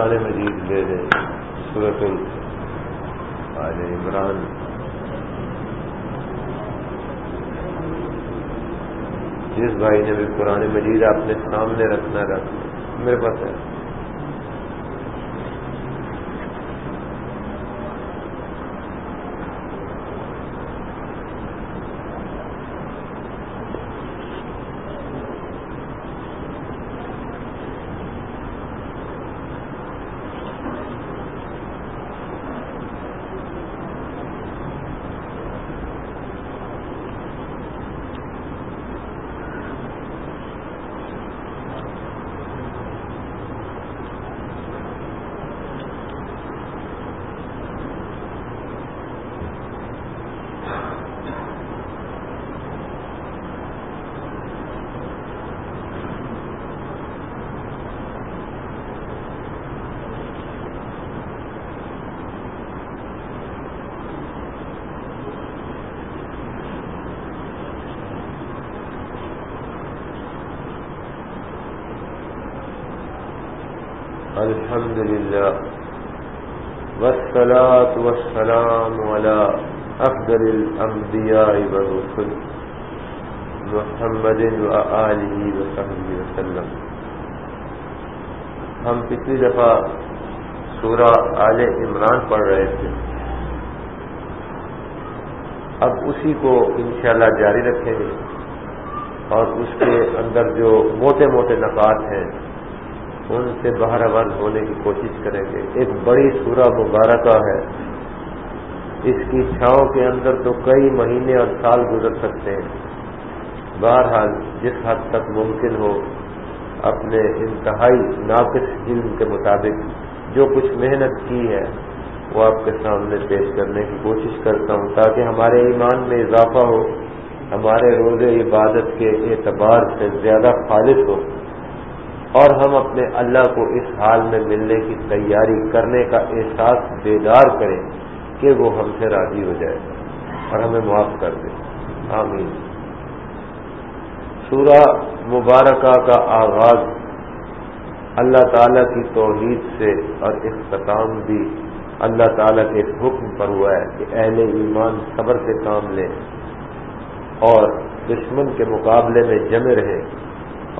قرآن مجید لے لیں صورت آل عمران۔ جس بھائی نے بھی قرآن مجید اپنے سامنے رکھنا رکھ، میرے پاس ہے۔ الحمد لله والصلاة والسلام على أفضل الأنبياء والرسل محمد وآله وصحبه وسلم ہم پچھلی دفعہ سورہ آل عمران پڑھ رہے تھے۔ اب اسی کو انشاءاللہ جاری رکھیں گے اور اس کے اندر جو موٹے موٹے نقات ہیں ان سے باہر بند ہونے کی کوشش کریں گے۔ ایک بڑی سورہ مبارکہ ہے۔ اس کی چھاؤں کے اندر تو کئی مہینے اور سال گزر سکتے ہیں۔ بہرحال، جس حد تک ممکن ہو، اپنے انتہائی ناقص علم کے مطابق جو کچھ محنت کی ہے، وہ آپ کے سامنے پیش کرنے کی کوشش کرتا ہوں تاکہ ہمارے ایمان میں اضافہ ہو، ہمارے روز عبادت کے اعتبار سے زیادہ خالص ہو۔ اور ہم اپنے اللہ کو اس حال میں ملنے کی تیاری کرنے کا احساس بیدار کریں کہ وہ ہم سے راضی ہو جائے اور ہمیں معاف کر دے۔ آمین۔ سورہ مبارکہ کا آغاز اللہ تعالی کی توحید سے اور اختتام بھی اللہ تعالیٰ کے حکم پر ہوا ہے کہ اہل ایمان صبر سے کام لیں اور دشمن کے مقابلے میں جمے رہے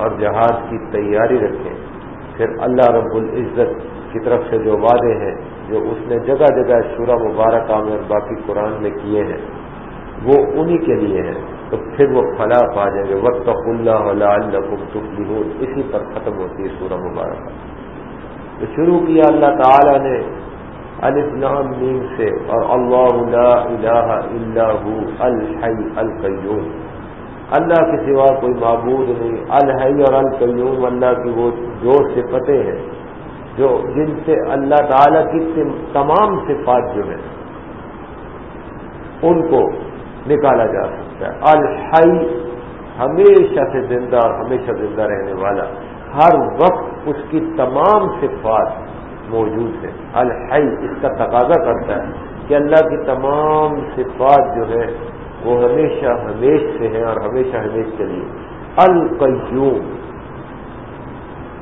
اور جہاد کی تیاری رکھیں۔ پھر اللہ رب العزت کی طرف سے جو وعدے ہیں، جو اس نے جگہ جگہ شورا مبارک میں اور باقی قرآن میں کیے ہیں، وہ انہی کے لیے ہیں۔ تو پھر وہ فلاح پا جائیں گے۔ وقت اللہ اللہ تفلیحون اسی پر ختم ہوتی ہے سورہ مبارکہ۔ تو شروع کیا اللہ تعالی نے الاسلام نیم سے، اور اللہ الہ الا الحی القیوم۔ اللہ کے سوا کوئی معبود نہیں، الحی اور القیوم اللہ کی وہ جو صفتیں ہیں، جو جن سے اللہ تعالی کی تمام صفات جو ہیں، ان کو نکالا جا سکتا ہے۔ الحی ہمیشہ سے زندہ اور ہمیشہ زندہ رہنے والا، ہر وقت اس کی تمام صفات موجود ہیں۔ الحی اس کا تقاضا کرتا ہے کہ اللہ کی تمام صفات جو ہے وہ ہمیشہ ہمیش سے ہیں اور ہمیشہ ہمیش کے لیے۔ القیوم،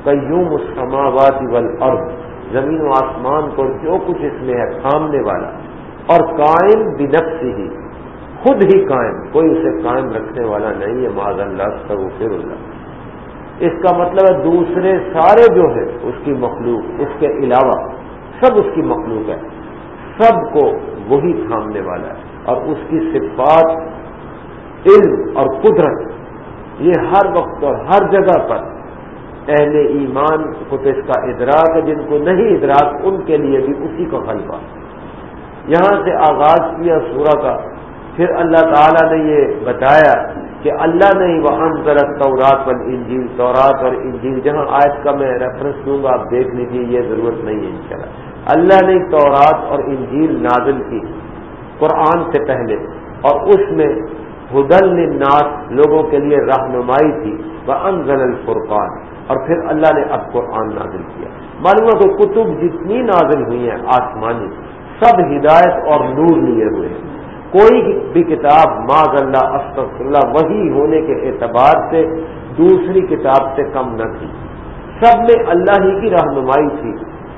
قیوم السماوات والارض، زمین و آسمان کو جو کچھ اس میں ہے، تھامنے والا۔ اور قائم بنفس ہی خود ہی قائم، کوئی اسے قائم رکھنے والا نہیں ہے معذ اللہ سب اللہ۔ اس کا مطلب ہے دوسرے سارے جو ہے اس کی مخلوق، اس کے علاوہ سب اس کی مخلوق ہے۔ سب کو وہی تھامنے والا ہے۔ اور اس کی صفات علم اور قدرت، یہ ہر وقت اور ہر جگہ پر اہل ایمان کو تو اس کا ادراک ہے، جن کو نہیں ادراک، ان کے لیے بھی اسی کا غلبہ۔ یہاں سے آغاز کیا سورہ کا، پھر اللہ تعالیٰ نے یہ بتایا کہ اللہ نے وہ ضرورت تورات پر انجیل تورات اور انجیل، جہاں آج کا میں ریفرنس دوں گا، آپ دیکھ لیجیے یہ ضرورت نہیں ہے انشاءاللہ۔ اللہ نے تورات اور انجیل نازل کی۔ قرآن سے پہلے اور اس میں ہدل ناس لوگوں کے لیے رہنمائی تھی وہ انزل الفرقان۔ اور پھر اللہ نے اب قرآن نازل کیا۔ معلوم ہے کہ کتب جتنی نازل ہوئی ہیں آسمانی، سب ہدایت اور نور لیے ہوئے ہیں۔ کوئی بھی کتاب ماض اللہ، استغفر اللہ، وہی ہونے کے اعتبار سے دوسری کتاب سے کم نہ تھی۔ سب میں اللہ ہی کی رہنمائی تھی،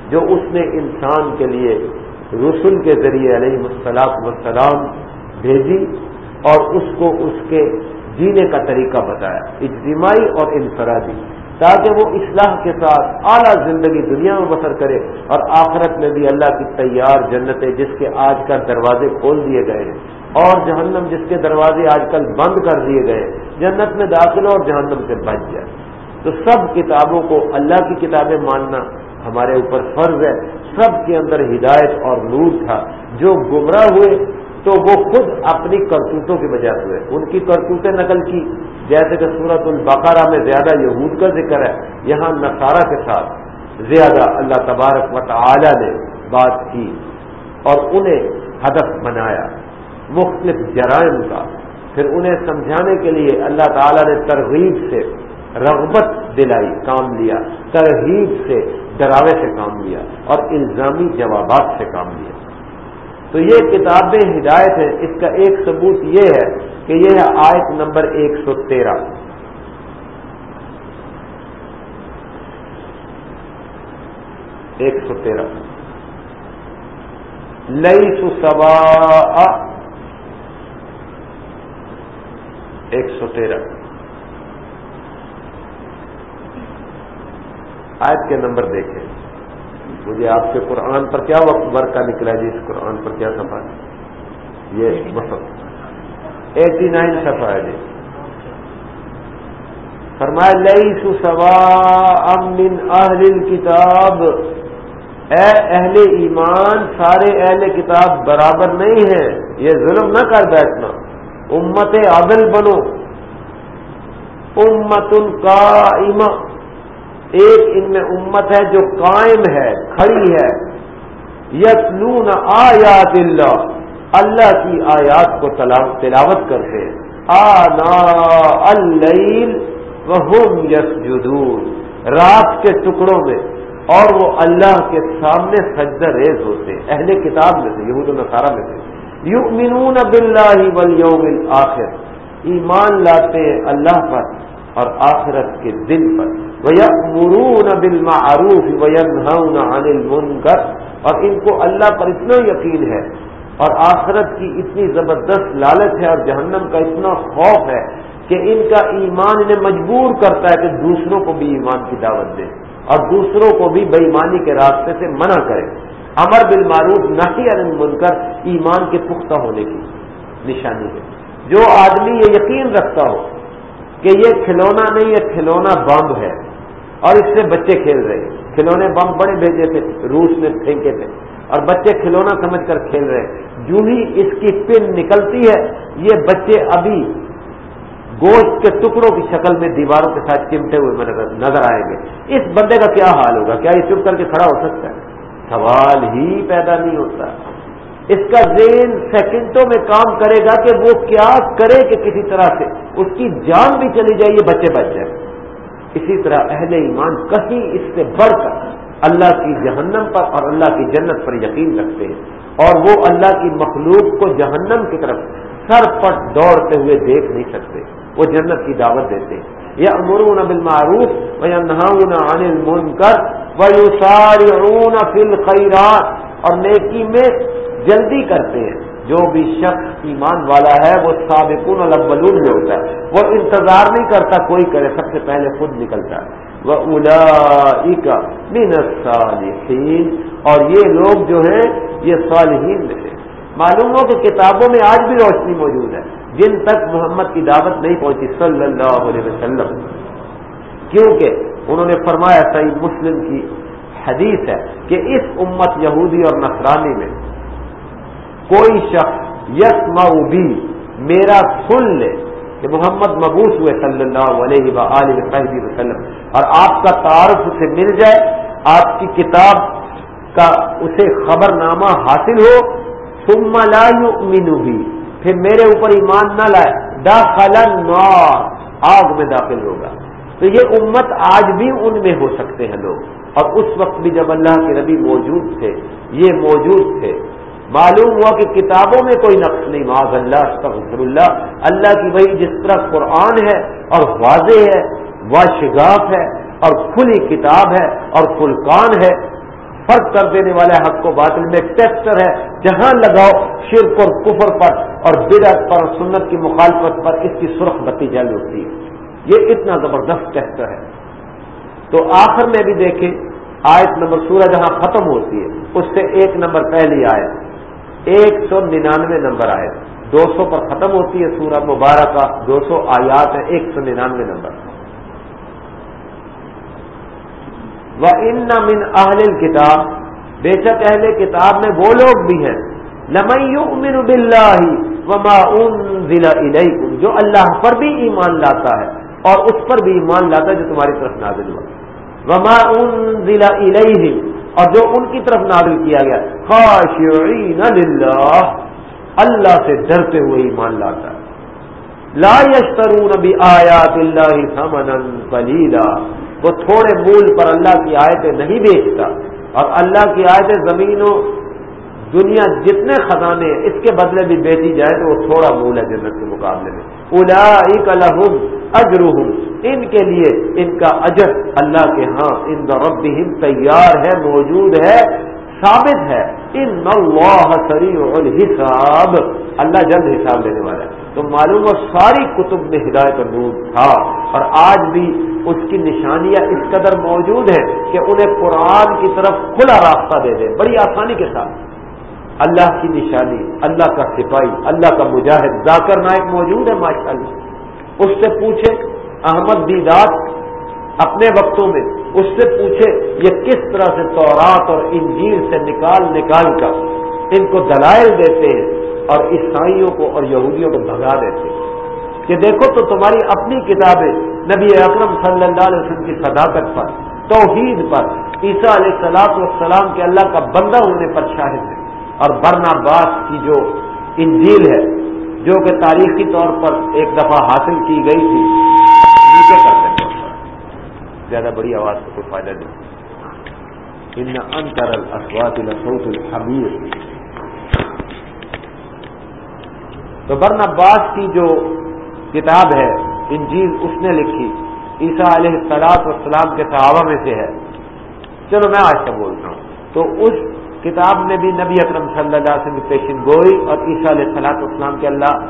جو اس نے انسان کے لیے رسول کے ذریعے علیہ السلاط وسلام بھیجی اور اس کو اس کے جینے کا طریقہ بتایا، اجتماعی اور انفرادی، تاکہ وہ اصلاح کے ساتھ اعلیٰ زندگی دنیا میں بسر کرے اور آخرت میں بھی اللہ کی تیار جنتیں جس کے آج کل دروازے کھول دیے گئے ہیں اور جہنم جس کے دروازے آج کل بند کر دیے گئے جنت میں داخل اور جہنم سے بچ جائے۔ تو سب کتابوں کو اللہ کی کتابیں ماننا ہمارے اوپر فرض ہے، سب کے اندر ہدایت اور نور تھا۔ جو گمراہ ہوئے تو وہ خود اپنی کرتوتوں کی وجہ سے ہوئے۔ ان کی کرتوتیں نقل کی۔ جیسے کہ سورت البقرہ میں زیادہ یہود کا ذکر ہے، یہاں نصارہ کے ساتھ زیادہ اللہ تبارک و تعالی نے بات کی اور انہیں ہدف بنایا، مختلف جرائم کا۔ پھر انہیں سمجھانے کے لیے اللہ تعالی نے ترغیب سے رغبت دلائی، کام لیا ترغیب سے ڈراوے سے کام لیا اور الزامی جوابات سے کام لیا۔ تو یہ کتابیں ہدایت ہیں اس کا ایک ثبوت یہ ہے کہ یہ ہے آیت نمبر ایک سو تیرہ۔ ایک سو تیرہ۔ لئی سو سوا ایک سو تیرہ۔ آیت کے نمبر دیکھیں۔ مجھے آپ کے قرآن پر کیا وقت بھر کا نکلا جی؟ اس قرآن پر کیا سفا ہے؟ یہ وقت۔ ایٹی نائن سفا ہے جی۔ فرمایا لئی سو سوا امن اہل کتاب اے اہل ایمان، سارے اہل کتاب برابر نہیں ہیں۔ یہ ظلم نہ کر بیٹھنا۔ امت عدل بنو۔ امت ان کا ایک ان میں امت ہے جو قائم ہے، کھڑی ہے۔ یتلون آیات اللہ اللہ کی آیات کو تلاوت کرتے آنا اللیل وہم یسجدون۔ رات کے ٹکڑوں میں اور وہ اللہ کے سامنے سجدہ ریز ہوتے اہل کتاب میں سے، یہود نصارہ میں سے۔ یؤمنون باللہ والیوم الاخر ایمان لاتے اللہ پر اور آخرت کے دن پر۔ وَيَأْمُرُونَ بِالْمَعْرُوفِ وَيَنْهَوْنَ عَنِ الْمُنْكَرِ اور ان کو اللہ پر اتنا یقین ہے اور آخرت کی اتنی زبردست لالچ ہے اور جہنم کا اتنا خوف ہے کہ ان کا ایمان انہیں مجبور کرتا ہے کہ دوسروں کو بھی ایمان کی دعوت دے اور دوسروں کو بھی بےمانی کے راستے سے منع کرے۔ امر بالمعروف نہ المنکر، ایمان کے پختہ ہونے کی نشانی ہے۔ جو آدمی یہ یقین رکھتا ہو کہ یہ کھلونا نہیں، یہ کھلونا بم ہے۔ اور اس سے بچے کھیل رہے کھلونے بم بڑے بھیجے تھے، روس میں پھینکے تھے۔ اور بچے کھلونا سمجھ کر کھیل رہے جو ہی اس کی پن نکلتی ہے، یہ بچے ابھی گوشت کے ٹکڑوں کی شکل میں دیواروں کے ساتھ چمٹے ہوئے نظر آئیں گے۔ اس بندے کا کیا حال ہوگا؟ کیا یہ چپ کر کے کھڑا ہو سکتا ہے؟ سوال ہی پیدا نہیں ہوتا۔ اس کا ذہن سیکنڈوں میں کام کرے گا کہ وہ کیا کرے کہ کسی طرح سے۔ اس کی جان بھی چلی جائے، یہ بچے بچ جائے اسی طرح اہل ایمان کہیں اس سے بڑھ کر اللہ کی جہنم پر اور اللہ کی جنت پر یقین رکھتے ہیں اور وہ اللہ کی مخلوق کو جہنم کی طرف سر پٹ دوڑتے ہوئے دیکھ نہیں سکتے، وہ جنت کی دعوت دیتے ہیں۔ یا امرون بالمعروف و یا نہاؤن عن المنکر و یسارعون فی الخیرات اور نیکی میں جلدی کرتے ہیں۔ جو بھی شخص ایمان والا ہے، وہ سابقون الاولون میں ہوتا ہے۔ وہ انتظار نہیں کرتا کوئی کرے، سب سے پہلے خود نکلتا ہے۔ وہ الا من الصالحین اور یہ لوگ جو ہیں، یہ صالحین میں ہیں معلوم ہو کہ کتابوں میں آج بھی روشنی موجود ہے۔ جن تک محمد کی دعوت نہیں پہنچی، صلی اللہ علیہ وسلم۔ کیونکہ انہوں نے فرمایا، صحیح مسلم کی حدیث ہے کہ اس امت یہودی اور نصرانی میں کوئی شخص یس بھی میرا سن لے کہ محمد مبوس ہوئے صلی اللہ علیہ وآلہ وسلم، اور آپ کا تعارف اسے مل جائے، آپ کی کتاب کا اسے خبر نامہ حاصل ہو، ثم لا یؤمن بھی پھر میرے اوپر ایمان نہ لائے، داخل النار، آگ میں داخل ہوگا۔ تو یہ امت آج بھی ان میں ہو سکتے ہیں لوگ۔ اور اس وقت بھی جب اللہ کے نبی موجود تھے، یہ موجود تھے معلوم ہوا کہ کتابوں میں کوئی نقص نہیں۔ معاذ اللہ، استغفر اللہ۔ اللہ کی وہی جس طرح قرآن ہے اور واضح ہے، واشگاف ہے اور کھلی کتاب ہے اور فلقان ہے۔ فرق کر دینے والا حق کو باطل میں ٹیسٹر ہے۔ جہاں لگاؤ شرک اور کفر پر اور بدعت پر سنت کی مخالفت پر اس کی سرخ بتی جل ہوتی ہے۔ یہ اتنا زبردست ٹیسٹر ہے۔ تو آخر میں بھی دیکھیں، آیت نمبر سورہ جہاں ختم ہوتی ہے، اس سے ایک نمبر پہلی آیت۔ ایک سو ننانوے نمبر آئے دو سو پر ختم ہوتی ہے سورہ مبارکہ، دو سو آیات ہے ایک سو ننانوے نمبر۔ وہ ان من اہل کتاب بے شک اہل کتاب میں وہ لوگ بھی ہیں۔ لمن بلّہ وما ضلع جو اللہ پر بھی ایمان لاتا ہے اور اس پر بھی ایمان لاتا ہے جو تمہاری طرف نازل ہوا۔ وما ضلع اور جو ان کی طرف نازل کیا گیا خاشعین للہ، اللہ سے ڈرتے ہوئے ایمان لاتا ہے۔ لا یشترون بھی آیات اللہ ثمنا قلیلا، وہ تھوڑے مول پر اللہ کی آیتیں نہیں بیچتا۔ اور اللہ کی آیتیں زمینوں، دنیا جتنے خزانے ہیں اس کے بدلے بھی بیچی جائے تو وہ تھوڑا مول ہے جنت کے مقابلے میں۔ الا لہم اجر ان کے لیے ان کا اجر اللہ کے ہاں ان رب تیار ہے، موجود ہے، ثابت ہے۔ ان اللہ سریع الحساب، اللہ جلد حساب لینے والا ہے۔ تو معلوم ہو ساری کتب میں ہدایت نور تھا۔ اور آج بھی اس کی نشانیاں اس قدر موجود ہیں کہ انہیں قرآن کی طرف کھلا راستہ دے دیں، بڑی آسانی کے ساتھ۔ اللہ کی نشانی، اللہ کا سپاہی، اللہ کا مجاہد، ذاکر نائک موجود ہے ماشاء اللہ اس سے پوچھے، احمد دیدات اپنے وقتوں میں اس سے پوچھے، یہ کس طرح سے تورات اور انجیل سے نکال نکال کر ان کو دلائل دیتے ہیں اور عیسائیوں کو اور یہودیوں کو بھگا دیتے ہیں؟ کہ دیکھو تو تمہاری اپنی کتابیں نبی اکرم صلی اللہ علیہ وسلم کی صداقت پر، توحید پر، عیسیٰ علیہ السلاط والسلام کے اللہ کا بندہ ہونے پر شاہد ہے اور برنا باس کی جو انجیل ہے، جو کہ تاریخی طور پر ایک دفعہ حاصل کی گئی تھی، نیچے کرتے ہیں زیادہ بڑی آواز کو کوئی فائدہ نہیں۔ ان انتر الاسوات لصوت الحمیر۔ تو برن عباس کی جو کتاب ہے، انجیل اس نے لکھی۔ عیسیٰ علیہ السلاط والسلام کے صحابہ میں سے ہے۔ چلو میں آج کا بولتا ہوں۔ تو اس کتاب میں بھی نبی اکرم صلی اللہ علیہ وسلم کی پیشن گوئی اور عیسیٰ علیہ السلاط والسلام کے اللہ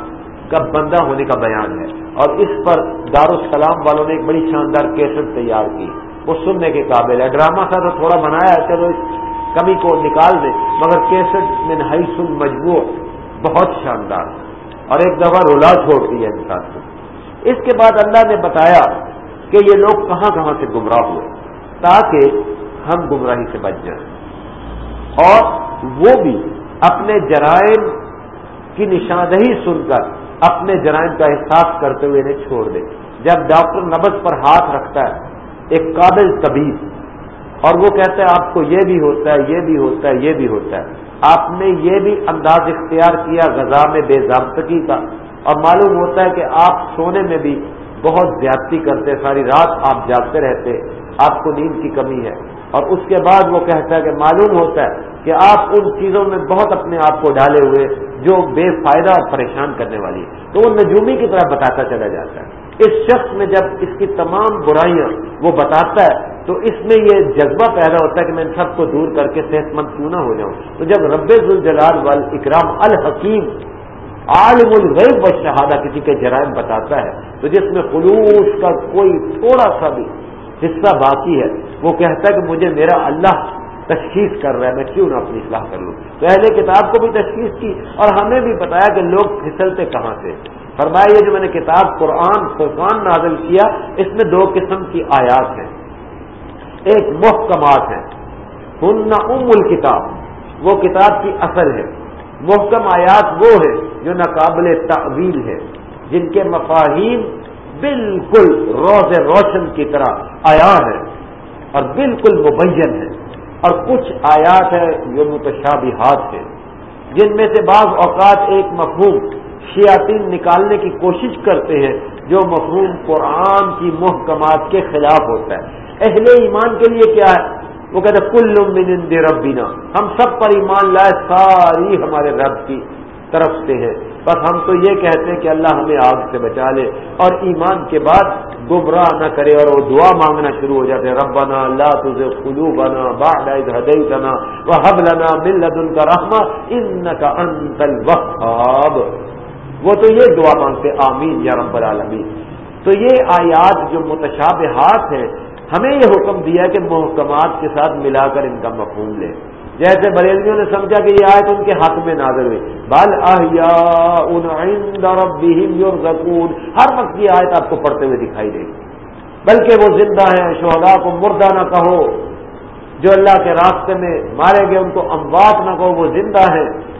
کا بندہ ہونے کا بیان ہے۔ اور اس پر دارالسلام والوں نے ایک بڑی شاندار کیسٹ تیار کی۔ وہ سننے کے قابل ہے۔ ڈرامہ سا تو تھوڑا بنایا ہے، چلو اس کمی کو نکال دیں، مگر کیسٹ میں نہائی سن مجبور بہت شاندار۔ اور ایک دفعہ رولا چھوڑتی ہے انسان کو۔ اس کے بعد اللہ نے بتایا کہ یہ لوگ کہاں کہاں سے گمراہ ہوئے، تاکہ ہم گمراہی سے بچ جائیں۔ اور وہ بھی اپنے جرائم کی نشاندہی سن کر اپنے جرائم کا احساس کرتے ہوئے انہیں چھوڑ دے۔ جب ڈاکٹر نبز پر ہاتھ رکھتا ہے، ایک قابل طبیب، اور وہ کہتا ہے، آپ کو یہ بھی ہوتا ہے، یہ بھی ہوتا ہے، یہ بھی ہوتا ہے۔ آپ نے یہ بھی انداز اختیار کیا غذا میں بے ضابطگی کا، اور معلوم ہوتا ہے کہ آپ سونے میں بھی بہت زیادتی کرتے، ساری رات آپ جاگتے رہتے۔ آپ کو نیند کی کمی ہے۔ اور اس کے بعد وہ کہتا ہے کہ معلوم ہوتا ہے کہ آپ ان چیزوں میں بہت اپنے آپ کو ڈالے ہوئے جو بے فائدہ اور پریشان کرنے والی ہے تو وہ نجومی کی طرح بتاتا چلا جاتا ہے۔ اس شخص میں جب اس کی تمام برائیاں وہ بتاتا ہے، تو اس میں یہ جذبہ پیدا ہوتا ہے کہ میں ان سب کو دور کر کے صحت مند کیوں نہ ہو جاؤں۔ تو جب رب الجلال وال اکرام الحکیم عالم الغیب و شہادہ کسی کے جرائم بتاتا ہے، تو جس میں خلوص کا کوئی تھوڑا سا بھی حصہ باقی ہے۔ وہ کہتا ہے کہ مجھے میرا اللہ تشخیص کر رہا ہے، میں کیوں نہ اپنی اصلاح کر لوں؟ تو اہل کتاب کو بھی تشخیص کی اور ہمیں بھی بتایا کہ لوگ پھسلتے کہاں سے؟ فرمایا، یہ جو میں نے کتاب قرآن فرقان نازل کیا، اس میں دو قسم کی آیات ہیں۔ ایک محکمات ہے ہن ام الکتاب، وہ کتاب کی اصل ہے۔ محکم آیات وہ ہے جو ناقابل تعویل ہے جن کے مفاہیم بالکل روز روشن کی طرح آیا ہے اور بالکل مبین ہے اور کچھ آیات ہے جو متشابہات ہے جن میں سے بعض اوقات ایک مفہوم شیاطین نکالنے کی کوشش کرتے ہیں، جو مفہوم قرآن کی محکمات کے خلاف ہوتا ہے۔ اہل ایمان کے لیے کیا ہے؟ وہ کہتے کل من ربینا ہم سب پر ایمان لائے، ساری ہمارے رب کی طرف سے ہے۔ بس ہم تو یہ کہتے ہیں کہ اللہ ہمیں آگ سے بچا لے اور ایمان کے بعد گمراہ نہ کرے اور وہ دعا مانگنا شروع ہو جاتے ربنا اللہ تجھے خلو بنا باڈ ہدئی کنا وہ حب لنا مل کا رحما ان کا انتل وقاب وہ تو یہ دعا مانگتے آمین یا رب العالمین۔ تو یہ آیات جو متشابہات ہیں، ہمیں یہ حکم دیا کہ محکمات کے ساتھ ملا کر ان کا مفہوم لیں۔ جیسے بریلویوں نے سمجھا کہ یہ آیت ان کے حق میں نازل ہوئی۔ بال ربهم ہر وقت یہ آیت آپ کو پڑھتے ہوئے دکھائی دے گی۔ بلکہ وہ زندہ ہیں شہدا کو مردہ نہ کہو۔ جو اللہ کے راستے میں مارے گئے، ان کو اموات نہ کہو، وہ زندہ ہیں۔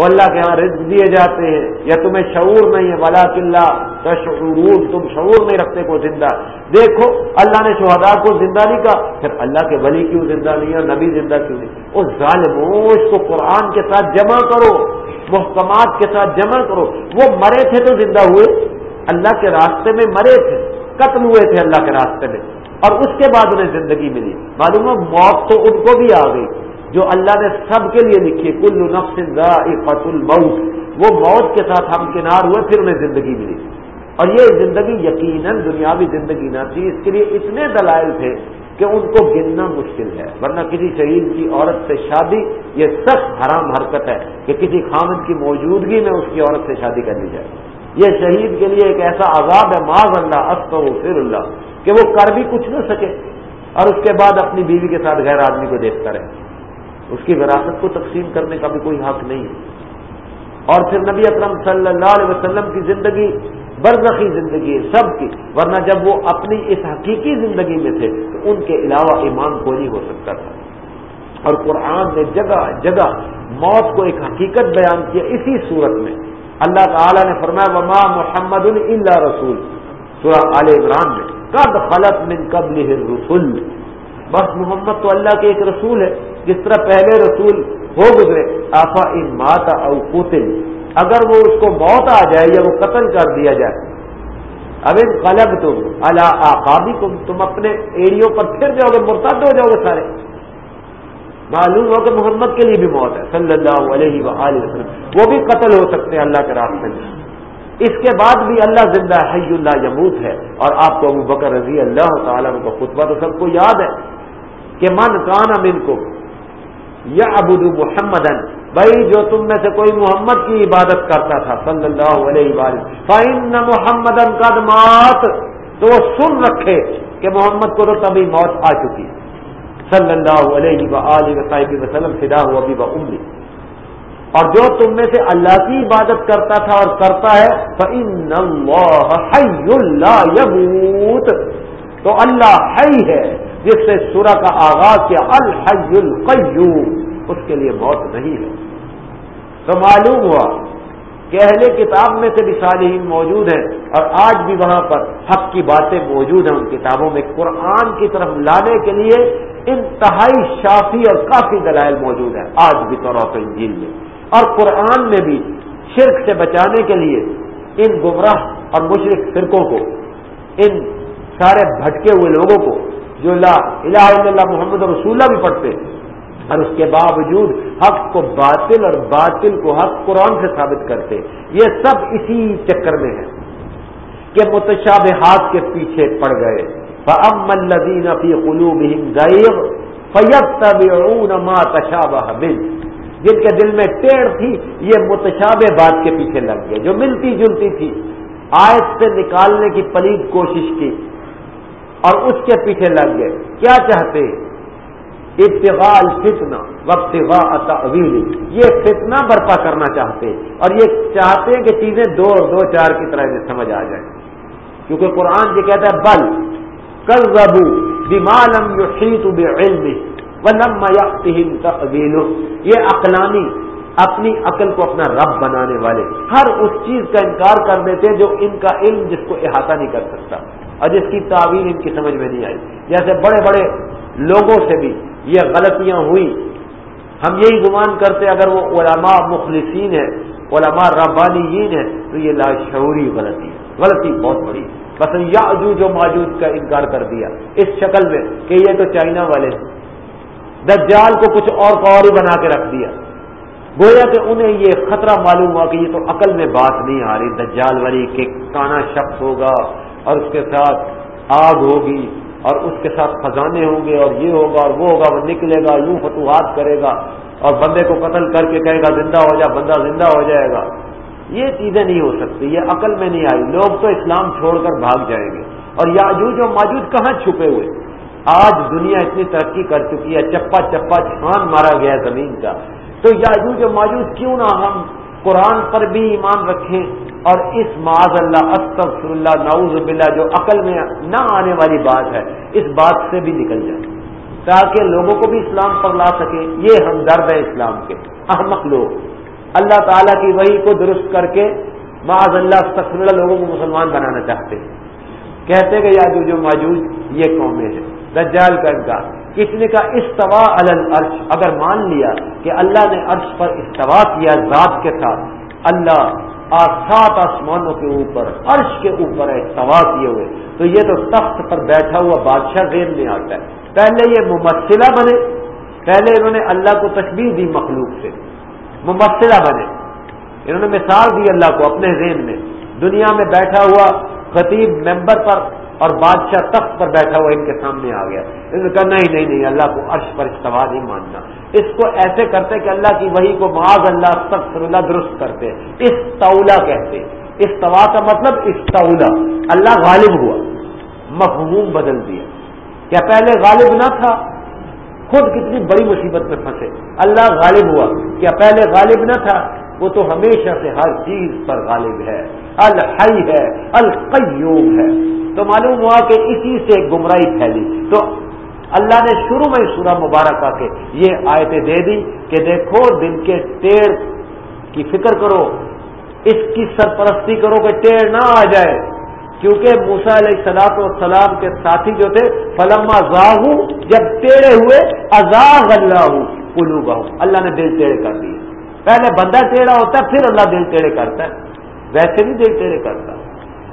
وہ اللہ کے ہاں رزق دیے جاتے ہیں، یا تمہیں شعور نہیں ہے ولا قلعہ تشعور تم شعور نہیں رکھتے کو زندہ۔ دیکھو، اللہ نے شہدا کو زندہ نہیں کہا، پھر اللہ کے ولی کیوں زندہ نہیں ہے نبی زندہ کیوں نہیں؟ اس ظالموش کو قرآن کے ساتھ جمع کرو، محکمات کے ساتھ جمع کرو۔ وہ مرے تھے تو زندہ ہوئے، اللہ کے راستے میں مرے تھے، قتل ہوئے تھے اللہ کے راستے میں، اور اس کے بعد انہیں زندگی ملی۔ معلوم ہے، موت تو ان کو بھی آ گئی۔ جو اللہ نے سب کے لیے لکھی کل نفس ذائقۃ الموت۔ وہ موت کے ساتھ ہم کنار ہوئے، پھر انہیں زندگی ملی۔ اور یہ زندگی یقیناً دنیاوی زندگی نہ تھی، اس کے لیے اتنے دلائل تھے کہ ان کو گننا مشکل ہے۔ ورنہ کسی شہید کی عورت سے شادی، یہ سخت حرام حرکت ہے کہ کسی خامد کی موجودگی میں اس کی عورت سے شادی کر لی جائے۔ یہ شہید کے لیے ایک ایسا عذاب ہے معذ اللہ استر اللہ، کہ وہ کر بھی کچھ نہ سکے اور اس کے بعد اپنی بیوی کے ساتھ غیر آدمی کو دیکھتا رہے۔ اس کی وراثت کو تقسیم کرنے کا بھی کوئی حق نہیں ہے۔ اور پھر نبی اکرم صلی اللہ علیہ وسلم کی زندگی، برزخی زندگی ہے سب کی، ورنہ جب وہ اپنی اس حقیقی زندگی میں تھے تو ان کے علاوہ ایمان کو نہیں ہو سکتا تھا۔ اور قرآن نے جگہ جگہ موت کو ایک حقیقت بیان کیا اسی صورت میں۔ اللہ تعالی نے فرمایا، وما محمد اللہ رسول۔ سورہ عال عمران میں۔ کب خلط من قبل رسول بس محمد تو اللہ کے ایک رسول ہے، جس طرح پہلے رسول ہو گزرے، آفا ان ماتا او قتل اگر وہ اس کو موت آ جائے یا وہ قتل کر دیا جائے۔ اب ان قلب تم اللہ آقابی تم تم اپنے ایریوں پر پھر جاؤ گے، مرتد ہو جاؤ گے سارے۔ معلوم ہو کہ محمد کے لیے بھی موت ہے، صلی اللہ علیہ وسلم۔ وہ بھی قتل ہو سکتے ہیں اللہ کے راستے میں۔ اس کے بعد بھی اللہ زندہ حی اللہ یموت ہے، اور آپ کو ابو بکر رضی اللہ تعالیٰ کا خطبہ تو سب کو یاد ہے۔ کہ من کان امن کو یا ابود محمد بھائی جو تم میں سے کوئی محمد کی عبادت کرتا تھا، صلی اللہ علیہ وآلہ۔ فائن محمد قدمات تو وہ سن رکھے کہ محمد کو تو تبھی موت آ چکی۔ صلی اللہ علیہ وآلہ وسلم، فدا ہوا بھی بملی اور جو تم میں سے اللہ کی عبادت کرتا تھا اور کرتا ہے، فَإِنَّ اللَّهَ يَمُوتُ۔ تو اللہ حی ہے۔ جس سے سورہ کا آغاز کیا، الحی القیوم، اس کے لیے موت نہیں ہے۔ تو معلوم ہوا کہ اہل کتاب میں سے بھی صالحین موجود ہیں اور آج بھی وہاں پر حق کی باتیں موجود ہیں ان کتابوں میں۔ قرآن کی طرف لانے کے لیے انتہائی شافی اور کافی دلائل موجود ہیں آج بھی طور پر انجیل میں۔ اور قرآن میں بھی شرک سے بچانے کے لیے ان گمراہ اور مشرق فرقوں کو، ان سارے بھٹکے ہوئے لوگوں کو جو لا الہ الا اللہ محمد رسول اللہ بھی پڑھتے اور اس کے باوجود حق کو باطل اور باطل کو حق قرآن سے ثابت کرتے یہ سب اسی چکر میں ہے کہ متشابہات کے پیچھے پڑ گئے۔ الَّذِينَ فِي قُلُوبِهِمْ زَيْغ فَيَتَّبِعُونَ مَا تَشَابَهَ مِنْهُ جن کے دل میں ٹیڑھ تھی، یہ متشابہ بات کے پیچھے لگ گئے۔ جو ملتی جلتی تھی، آیت سے نکالنے کی پلیت کوشش کی۔ اور اس کے پیچھے لگ گئے۔ کیا چاہتے؟ ابتغال فتنا وقت تعویلی یہ فتنہ برپا کرنا چاہتے اور یہ چاہتے ہیں کہ چیزیں دو دو چار کی طرح سمجھ آ جائیں کیونکہ قرآن یہ کہتا ہے، بل کل ربو بیمالم یو شیت علم یہ عقلانی اپنی عقل کو اپنا رب بنانے والے ہر اس چیز کا انکار کر دیتے جو ان کا علم جس کو احاطہ نہیں کر سکتا۔ اور جس کی تعویل ان کی سمجھ میں نہیں آئی۔ جیسے بڑے بڑے لوگوں سے بھی یہ غلطیاں ہوئی۔ ہم یہی گمان کرتے اگر وہ علماء مخلصین ہے علماء ربانیین ہے تو یہ لاشعوری غلطی ہے۔ غلطی بہت بڑی۔ بس یا جو موجود کا انکار کر دیا۔ اس شکل میں کہ یہ تو چائنا والے ہیں۔ دجال کو کچھ اور اور ہی بنا کے رکھ دیا۔ گویا کہ انہیں یہ خطرہ معلوم ہوا کہ یہ تو عقل میں بات نہیں آ رہی۔ دجال وری کہ کانا شخص ہوگا۔ اور اس کے ساتھ آگ ہوگی اور اس کے ساتھ خزانے ہوں گے اور یہ ہوگا اور وہ ہوگا، وہ نکلے گا، یوں فتوحات کرے گا اور بندے کو قتل کر کے کہے گا زندہ ہو جا، بندہ زندہ ہو جائے گا۔ یہ چیزیں نہیں ہو سکتی، یہ عقل میں نہیں آئی۔ لوگ تو اسلام چھوڑ کر بھاگ جائیں گے۔ اور یاجوج اور ماجوج کہاں چھپے ہوئے؟ آج دنیا اتنی ترقی کر چکی ہے، چپا چپا چھان مارا گیا زمین کا۔ تو یاجوج اور ماجوج کیوں نہ ہم قرآن پر بھی ایمان رکھیں؟ اور اس معاذ اللہ استغفر اللہ نعوذ باللہ، جو عقل میں نہ آنے والی بات ہے، اس بات سے بھی نکل جائے۔ تاکہ لوگوں کو بھی اسلام پر لا سکے، یہ ہمدرد ہے اسلام کے۔ احمق لوگ۔ اللہ تعالیٰ کی وہی کو درست کر کے معاذ اللہ اللہ لوگوں کو مسلمان بنانا چاہتے ہیں۔ کہتے کہ یا جو موجود یہ قومیں ہیں دجال کا کا کس نے کا استوا الرش اگر مان لیا کہ اللہ نے عرش پر استوا کیا ذات کے ساتھ، اللہ سات آسمانوں کے اوپر، عرش کے اوپر سوا کیے ہوئے۔ تو یہ تو تخت پر بیٹھا ہوا بادشاہ ذہن میں آتا ہے۔ پہلے یہ ممثلہ بنے، پہلے انہوں نے اللہ کو تشبیح دی مخلوق سے۔ ممثلہ بنے۔ انہوں نے مثال دی اللہ کو اپنے ذہن میں۔ دنیا میں بیٹھا ہوا خطیب ممبر پر اور بادشاہ تخت پر بیٹھا ہوا ان کے سامنے آ گیا۔ انہوں نے کہا، نہیں نہیں نہیں، اللہ کو عرش پر استوا نہیں ماننا۔ اس کو ایسے کرتے کہ اللہ کی وہی کو معاذ اللہ تخت اللہ، درست کرتے۔ اس تولا کہتے۔ استوا کا مطلب استولا۔ اللہ غالب ہوا۔ مفہوم بدل دیا۔ کیا پہلے غالب نہ تھا؟ خود کتنی بڑی مصیبت میں پھنسے۔ اللہ غالب ہوا۔ کیا پہلے غالب نہ تھا؟ وہ تو ہمیشہ سے ہر چیز پر غالب ہے، الحی ہے، القیوم ہے۔ تو معلوم ہوا کہ اسی سے گمراہی پھیلی۔ تو اللہ نے شروع میں سورہ مبارک کے یہ آیتیں دے دی کہ دیکھو دل کے ٹیڑ کی فکر کرو، اس کی سرپرستی کرو کہ ٹیڑ نہ آ جائے۔ کیونکہ موسا علیہ سلاط والسلام کے ساتھی جو تھے، فلما ازاہ جب ٹیڑے ہوئے، ازاغ اللہ کلو اللہ نے دل ٹیڑے کر دیے۔ پہلے بندہ ٹیڑھا ہوتا ہے، پھر اللہ دل ٹیڑے کرتا ہے۔ ویسے بھی دل ٹیڑے کرتا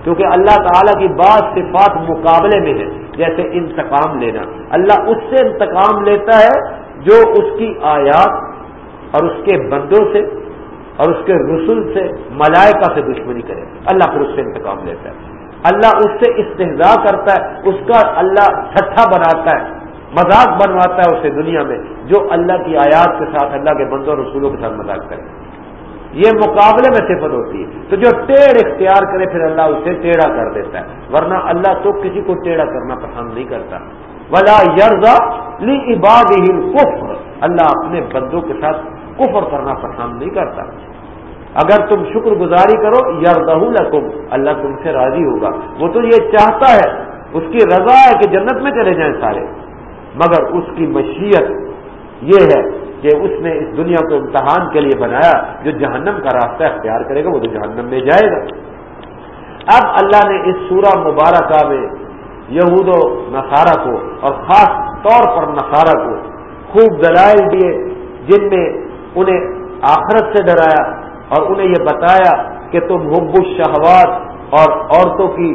کیونکہ اللہ تعالیٰ کی بات صفات مقابلے میں ہے، جیسے انتقام لینا۔ اللہ اس سے انتقام لیتا ہے جو اس کی آیات اور اس کے بندوں سے اور اس کے رسول سے، ملائکہ سے دشمنی کرے۔ اللہ پھر اس سے انتقام لیتا ہے۔ اللہ اس سے استحضاء کرتا ہے، اس کا اللہ چھٹا بناتا ہے۔ مذاق بنواتا ہے اسے دنیا میں، جو اللہ کی آیات کے ساتھ اللہ کے بندوں اور رسولوں کے ساتھ مذاق کرے۔ یہ مقابلے میں صفت ہوتی ہے۔ تو جو ٹیڑھ اختیار کرے، پھر اللہ اسے ٹیڑھا کر دیتا ہے۔ ورنہ اللہ تو کسی کو ٹیڑھا کرنا پسند نہیں کرتا۔ ولا یرزا لی عباد کفر اللہ اپنے بندوں کے ساتھ کفر کرنا پسند نہیں کرتا۔ اگر تم شکر گزاری کرو یا لکم اللہ تم سے راضی ہوگا۔ وہ تو یہ چاہتا ہے، اس کی رضا ہے کہ جنت میں چلے جائیں سارے۔ مگر اس کی مشیت یہ ہے کہ اس نے اس دنیا کو امتحان کے لیے بنایا، جو جہنم کا راستہ اختیار کرے گا، وہ تو جہنم میں جائے گا۔ اب اللہ نے اس سورہ مبارکہ میں یہود و نصارہ کو اور خاص طور پر نصارہ کو خوب دلائل دیے، جن میں انہیں آخرت سے ڈرایا اور انہیں یہ بتایا کہ تم حب الشہوات اور عورتوں کی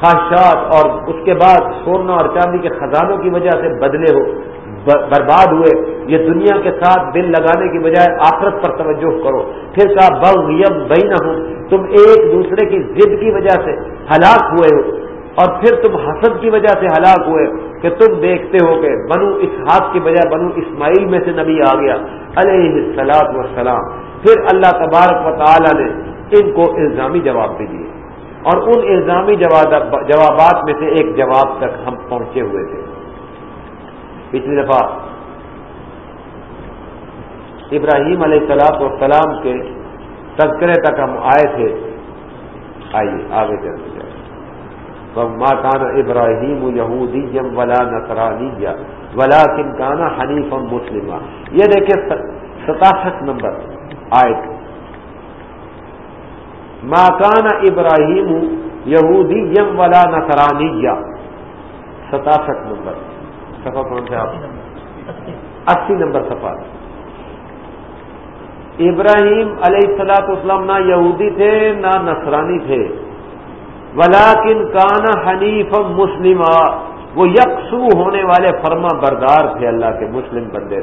خواہشات اور اس کے بعد سونا اور چاندی کے خزانوں کی وجہ سے بدلے ہو برباد ہوئے، یہ دنیا کے ساتھ دل لگانے کی بجائے آخرت پر توجہ کرو۔ پھر کہا بغ یم بئی نہ ہو تم ایک دوسرے کی ضد کی وجہ سے ہلاک ہوئے ہو۔ اور پھر تم حسد کی وجہ سے ہلاک ہوئے کہ تم دیکھتے ہو کہ بنو اسحاق کی بجائے بنو اسماعیل میں سے نبی آ گیا۔ علیہ السلاط وسلام پھر اللہ تبارک و تعالی نے ان کو الزامی جواب بھی دیے۔ اور ان الزامی جوابات میں سے ایک جواب تک ہم پہنچے ہوئے تھے۔ پچھلی دفعہ ابراہیم علیہ السلاط والسلام کے تذکرے تک ہم آئے تھے۔ آئیے، آگے چلتے جائے ماں کانا ابراہیم یہودی یم ولا نسرانی ولا کن کانا حنیف مسلم یہ دیکھیں ستاسٹھ نمبر آیت۔ ماکان ابراہیم یہودی یم ولا نسرانی ستاسٹھ نمبر۔ سفا کون سے آپ؟ اسی نمبر سفا ابراہیم علیہ السلاط اسلام نہ یہودی تھے، نہ نصرانی تھے۔ ولاکن کان حنیف مسلم وہ یکسو ہونے والے فرما بردار تھے اللہ کے مسلم بندے۔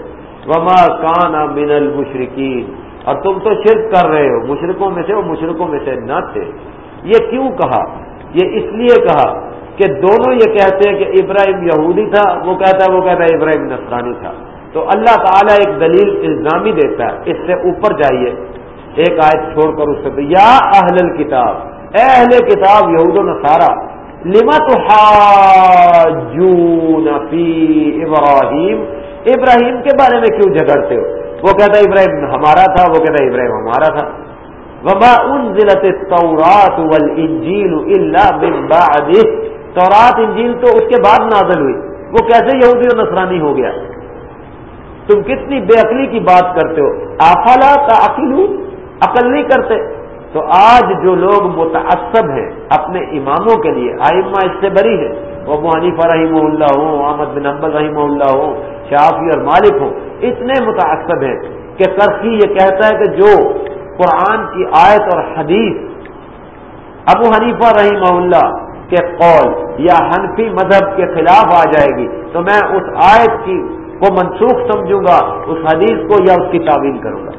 وما کان من المشرقین اور تم تو شرک کر رہے ہو مشرقوں میں سے وہ مشرقوں میں سے نہ تھے۔ یہ کیوں کہا؟ یہ اس لیے کہا کہ دونوں یہ کہتے ہیں کہ ابراہیم یہودی تھا، وہ کہتا ہے، وہ کہتا ہے ابراہیم نصرانی تھا۔ تو اللہ تعالیٰ ایک دلیل الزامی دیتا ہے، اس سے اوپر جائیے۔ ایک آیت چھوڑ کر اس سے یا اہل الکتاب، اے اہل کتاب یہود و نصارہ لما تو فی ابراہیم؟ ابراہیم کے بارے میں کیوں جھگڑتے ہو؟ وہ کہتا ہے ابراہیم، ہمارا تھا، وہ کہتا ہے ابراہیم، ہمارا تھا۔ وما انزلت التورات والانجیل الا من بعد تورات، انجیل تو اس کے بعد نازل ہوئی۔ وہ کیسے یہودی و نصرانی ہو گیا؟ تم کتنی بے عقلی کی بات کرتے ہو؟ آفلا کا عقل عقل نہیں کرتے۔ تو آج جو لوگ متعصب ہیں، اپنے اماموں کے لیے، آئمہ اس سے بری ہے۔ وہ حنیفہ رحمہ اللہ ہوں احمد بن امبل رحمہ اللہ ہوں شافی اور مالک ہوں۔ اتنے متعصب ہیں کہ کرخی یہ کہتا ہے کہ جو قرآن کی آیت اور حدیث ابو حنیفہ رحمہ اللہ کے قول یا حنفی مذہب کے خلاف آ جائے گی، تو میں اس آیت کی کو منسوخ سمجھوں گا، اس حدیث کو یا اس کی تعویل کروں گا۔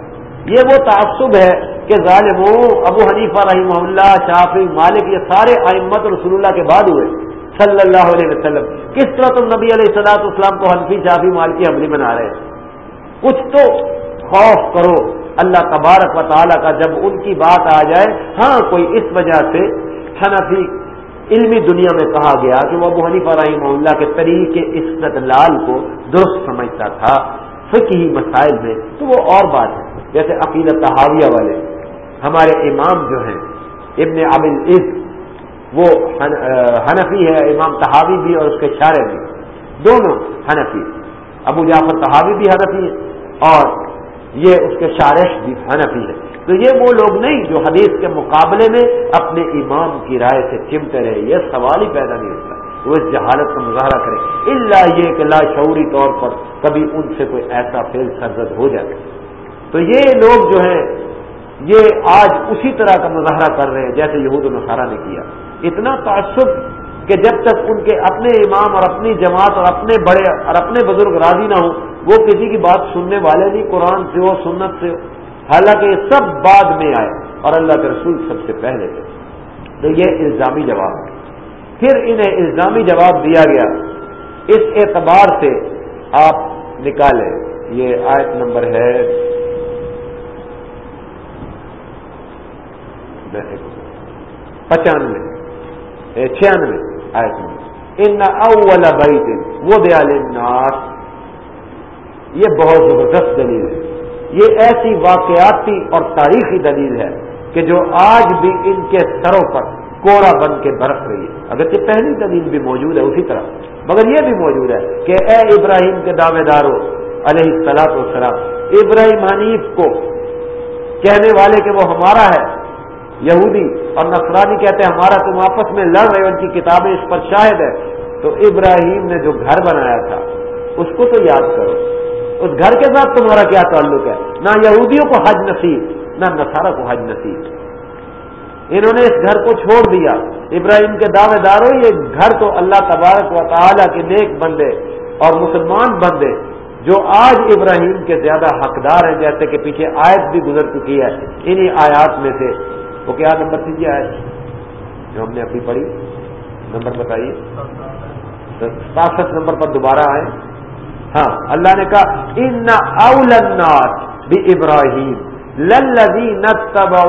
یہ وہ تعصب ہے کہ ظالم ابو حنیفہ رحمہ اللہ شافی مالک، یہ سارے احمد رسول اللہ کے بعد ہوئے۔ صلی اللہ علیہ وسلم، کس طرح تم نبی علیہ السلاط اسلام کو حنفی شافی مالکی حملی بنا رہے ہیں؟ کچھ تو خوف کرو۔ اللہ تبارک و تعالیٰ کا جب ان کی بات آ جائے ہاں کوئی اس وجہ سے حنفی علمی دنیا میں کہا گیا کہ وہ ابو حنیفہ رحمہ اللہ کے طریقے استدلال کو درست سمجھتا تھا فقہی مسائل میں۔ تو وہ اور بات ہے، جیسے عقیدت تحاویہ والے۔ ہمارے امام جو ہیں، ابن ابل عز وہ حنفی ہے، امام تحاوی بھی اور اس کے شارے بھی۔ دونوں حنفی۔ ابو جعفر تحاوی بھی حنفی ہے اور یہ اس کے شارش بھی حنفی ہے تو یہ وہ لوگ نہیں جو حدیث کے مقابلے میں اپنے امام کی رائے سے چمتے رہے، یہ سوال ہی پیدا نہیں ہوتا۔ وہ اس جہالت کا مظاہرہ کرے۔ اللہ یہ کہ لا شعوری طور پر کبھی ان سے کوئی ایسا فیل سرزد ہو جائے۔ تو یہ لوگ جو ہیں، یہ آج اسی طرح کا مظاہرہ کر رہے ہیں جیسے یہود و نصارہ نے کیا۔ اتنا تعصب کہ جب تک ان کے اپنے امام اور اپنی جماعت اور اپنے بڑے اور اپنے بزرگ راضی نہ ہوں، وہ کسی کی بات سننے والے نہیں، قرآن سے ہو، سنت سے ہو۔ حالانکہ یہ سب بعد میں آئے اور اللہ کے رسول سب سے پہلے تھے۔ تو یہ الزامی جواب ہے۔ پھر انہیں الزامی جواب دیا گیا۔ اس اعتبار سے آپ نکالیں۔ یہ آیت نمبر ہے۔ پچانوے۔ چھیانوے۔ آئے ان اول بیت وہ دیال یہ بہت زبردست دلیل ہے۔ یہ ایسی واقعاتی اور تاریخی دلیل ہے کہ جو آج بھی ان کے سروں پر کوڑا بن کے برف رہی ہے۔ اگرچہ پہلی دلیل بھی موجود ہے اسی طرح، مگر یہ بھی موجود ہے کہ اے ابراہیم کے دعوے داروں، علیہ السلاط وسلام ابراہیم حنیف کو کہنے والے کہ وہ ہمارا ہے، یہودی اور نصرانی کہتے ہیں، ہمارا تم آپس میں لڑ رہے ان کی کتابیں اس پر شاہد ہے تو ابراہیم نے جو گھر بنایا تھا، اس کو تو یاد کرو۔ اس گھر کے ساتھ تمہارا کیا تعلق ہے؟ نہ یہودیوں کو حج نصیب، نہ نصارہ کو حج نصیب۔ انہوں نے اس گھر کو چھوڑ دیا۔ ابراہیم کے دعوے داروں یہ گھر تو اللہ تبارک و تعالیٰ کے نیک بندے اور مسلمان بندے جو آج ابراہیم کے زیادہ حقدار ہیں، جیسے کہ پیچھے آیت بھی گزر چکی ہے۔ انہی آیات میں سے وہ کیا نمبر تھی جی جو ہم نے ابھی پڑھی؟ نمبر بتائیے۔ ساسٹھ نمبر پر دوبارہ آئے ہاں اللہ نے کہا ان اولناس بھی ابراہیم للذی نتبع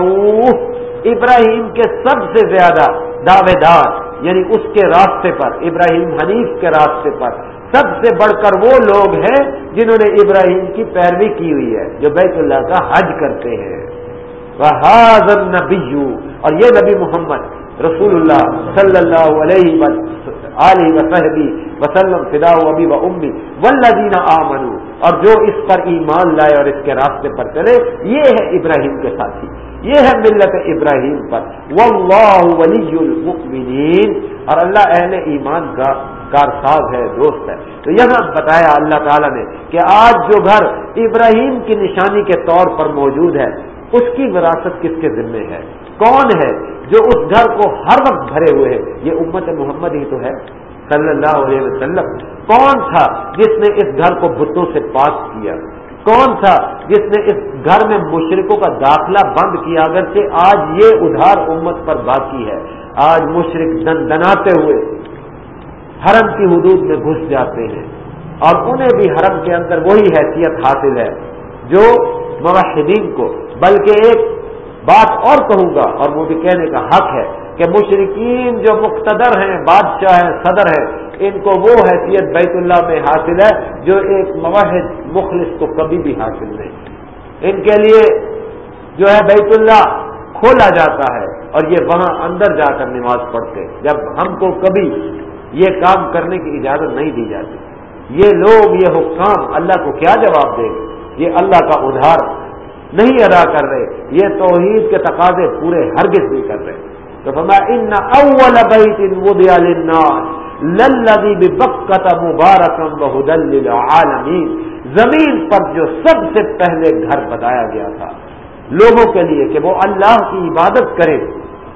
ابراہیم کے سب سے زیادہ دعوے دار یعنی اس کے راستے پر، ابراہیم حنیف کے راستے پر، سب سے بڑھ کر وہ لوگ ہیں جنہوں نے ابراہیم کی پیروی کی ہوئی ہے، جو بیت اللہ کا حج کرتے ہیں۔ حاضر نبی اور یہ نبی محمد رسول اللہ صلی اللہ علیہ وصحبی وسلم، فدا ابی و امی ولدین آمن اور جو اس پر ایمان لائے اور اس کے راستے پر چلے، یہ ہے ابراہیم کے ساتھی، یہ ہے ملت ابراہیم پر، واللہ ولی المؤمنین اور اللہ اہل ایمان کا کارساز ہے، دوست ہے۔ تو یہاں بتایا اللہ تعالیٰ نے کہ آج جو گھر ابراہیم کی نشانی کے طور پر موجود ہے اس کی وراثت کس کے ذمے ہے؟ کون ہے جو اس گھر کو ہر وقت بھرے ہوئے ہے؟ یہ امت محمد ہی تو ہے۔ صلی اللہ علیہ وسلم۔ کون تھا جس نے اس گھر کو بتوں سے پاک کیا؟ کون تھا جس نے اس گھر میں مشرقوں کا داخلہ بند کیا؟ اگرچہ آج یہ ادھار امت پر باقی ہے۔ آج مشرق دن دناتے ہوئے حرم کی حدود میں گھس جاتے ہیں۔ اور انہیں بھی حرم کے اندر وہی حیثیت حاصل ہے جو موحدین کو بلکہ ایک بات اور کہوں گا، اور وہ بھی کہنے کا حق ہے کہ مشرقین جو مقتدر ہیں، بادشاہ ہیں، صدر ہیں، ان کو وہ حیثیت بیت اللہ میں حاصل ہے جو ایک موحد مخلص کو کبھی بھی حاصل نہیں۔ ان کے لیے جو ہے بیت اللہ کھولا جاتا ہے اور یہ وہاں اندر جا کر نماز پڑھتے جب ہم کو کبھی یہ کام کرنے کی اجازت نہیں دی جاتی، یہ لوگ، یہ حکام اللہ کو کیا جواب دیں گے؟ یہ اللہ کا ادھار نہیں ادا کر رہے، یہ توحید کے تقاضے پورے ہرگز نہیں کر رہے۔ تو ان اول بیت وضع للناس ببکت مبارکم وهدى للعالمین۔ زمین پر جو سب سے پہلے گھر بتایا گیا تھا، لوگوں کے لیے کہ وہ اللہ کی عبادت کرے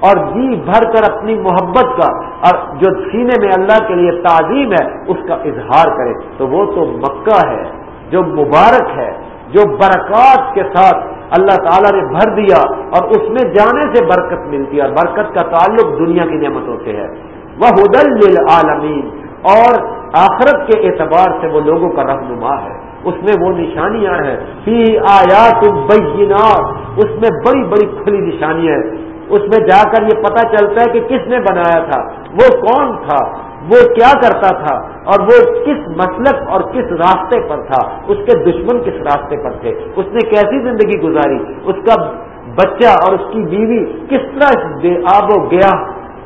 اور جی بھر کر اپنی محبت کا اور جو سینے میں اللہ کے لیے تعظیم ہے، اس کا اظہار کرے۔ تو وہ تو مکہ ہے، جو مبارک ہے جو برکات کے ساتھ اللہ تعالیٰ نے بھر دیا اور اس میں جانے سے برکت ملتی ہے اور برکت کا تعلق دنیا کی نعمتوں سے ہے۔ وہ حدل للعالمین اور آخرت کے اعتبار سے وہ لوگوں کا رہنما ہے۔ اس میں وہ نشانیاں ہیں۔ فی آیات بینات۔ اس میں بڑی بڑی کھلی نشانیاں ہیں۔ اس میں جا کر یہ پتا چلتا ہے کہ کس نے بنایا تھا۔ وہ کون تھا؟ وہ کیا کرتا تھا اور وہ کس مسلک اور کس راستے پر تھا؟ اس کے دشمن کس راستے پر تھے؟ اس نے کیسی زندگی گزاری؟ اس کا بچہ اور اس کی بیوی کس طرح آب و گیا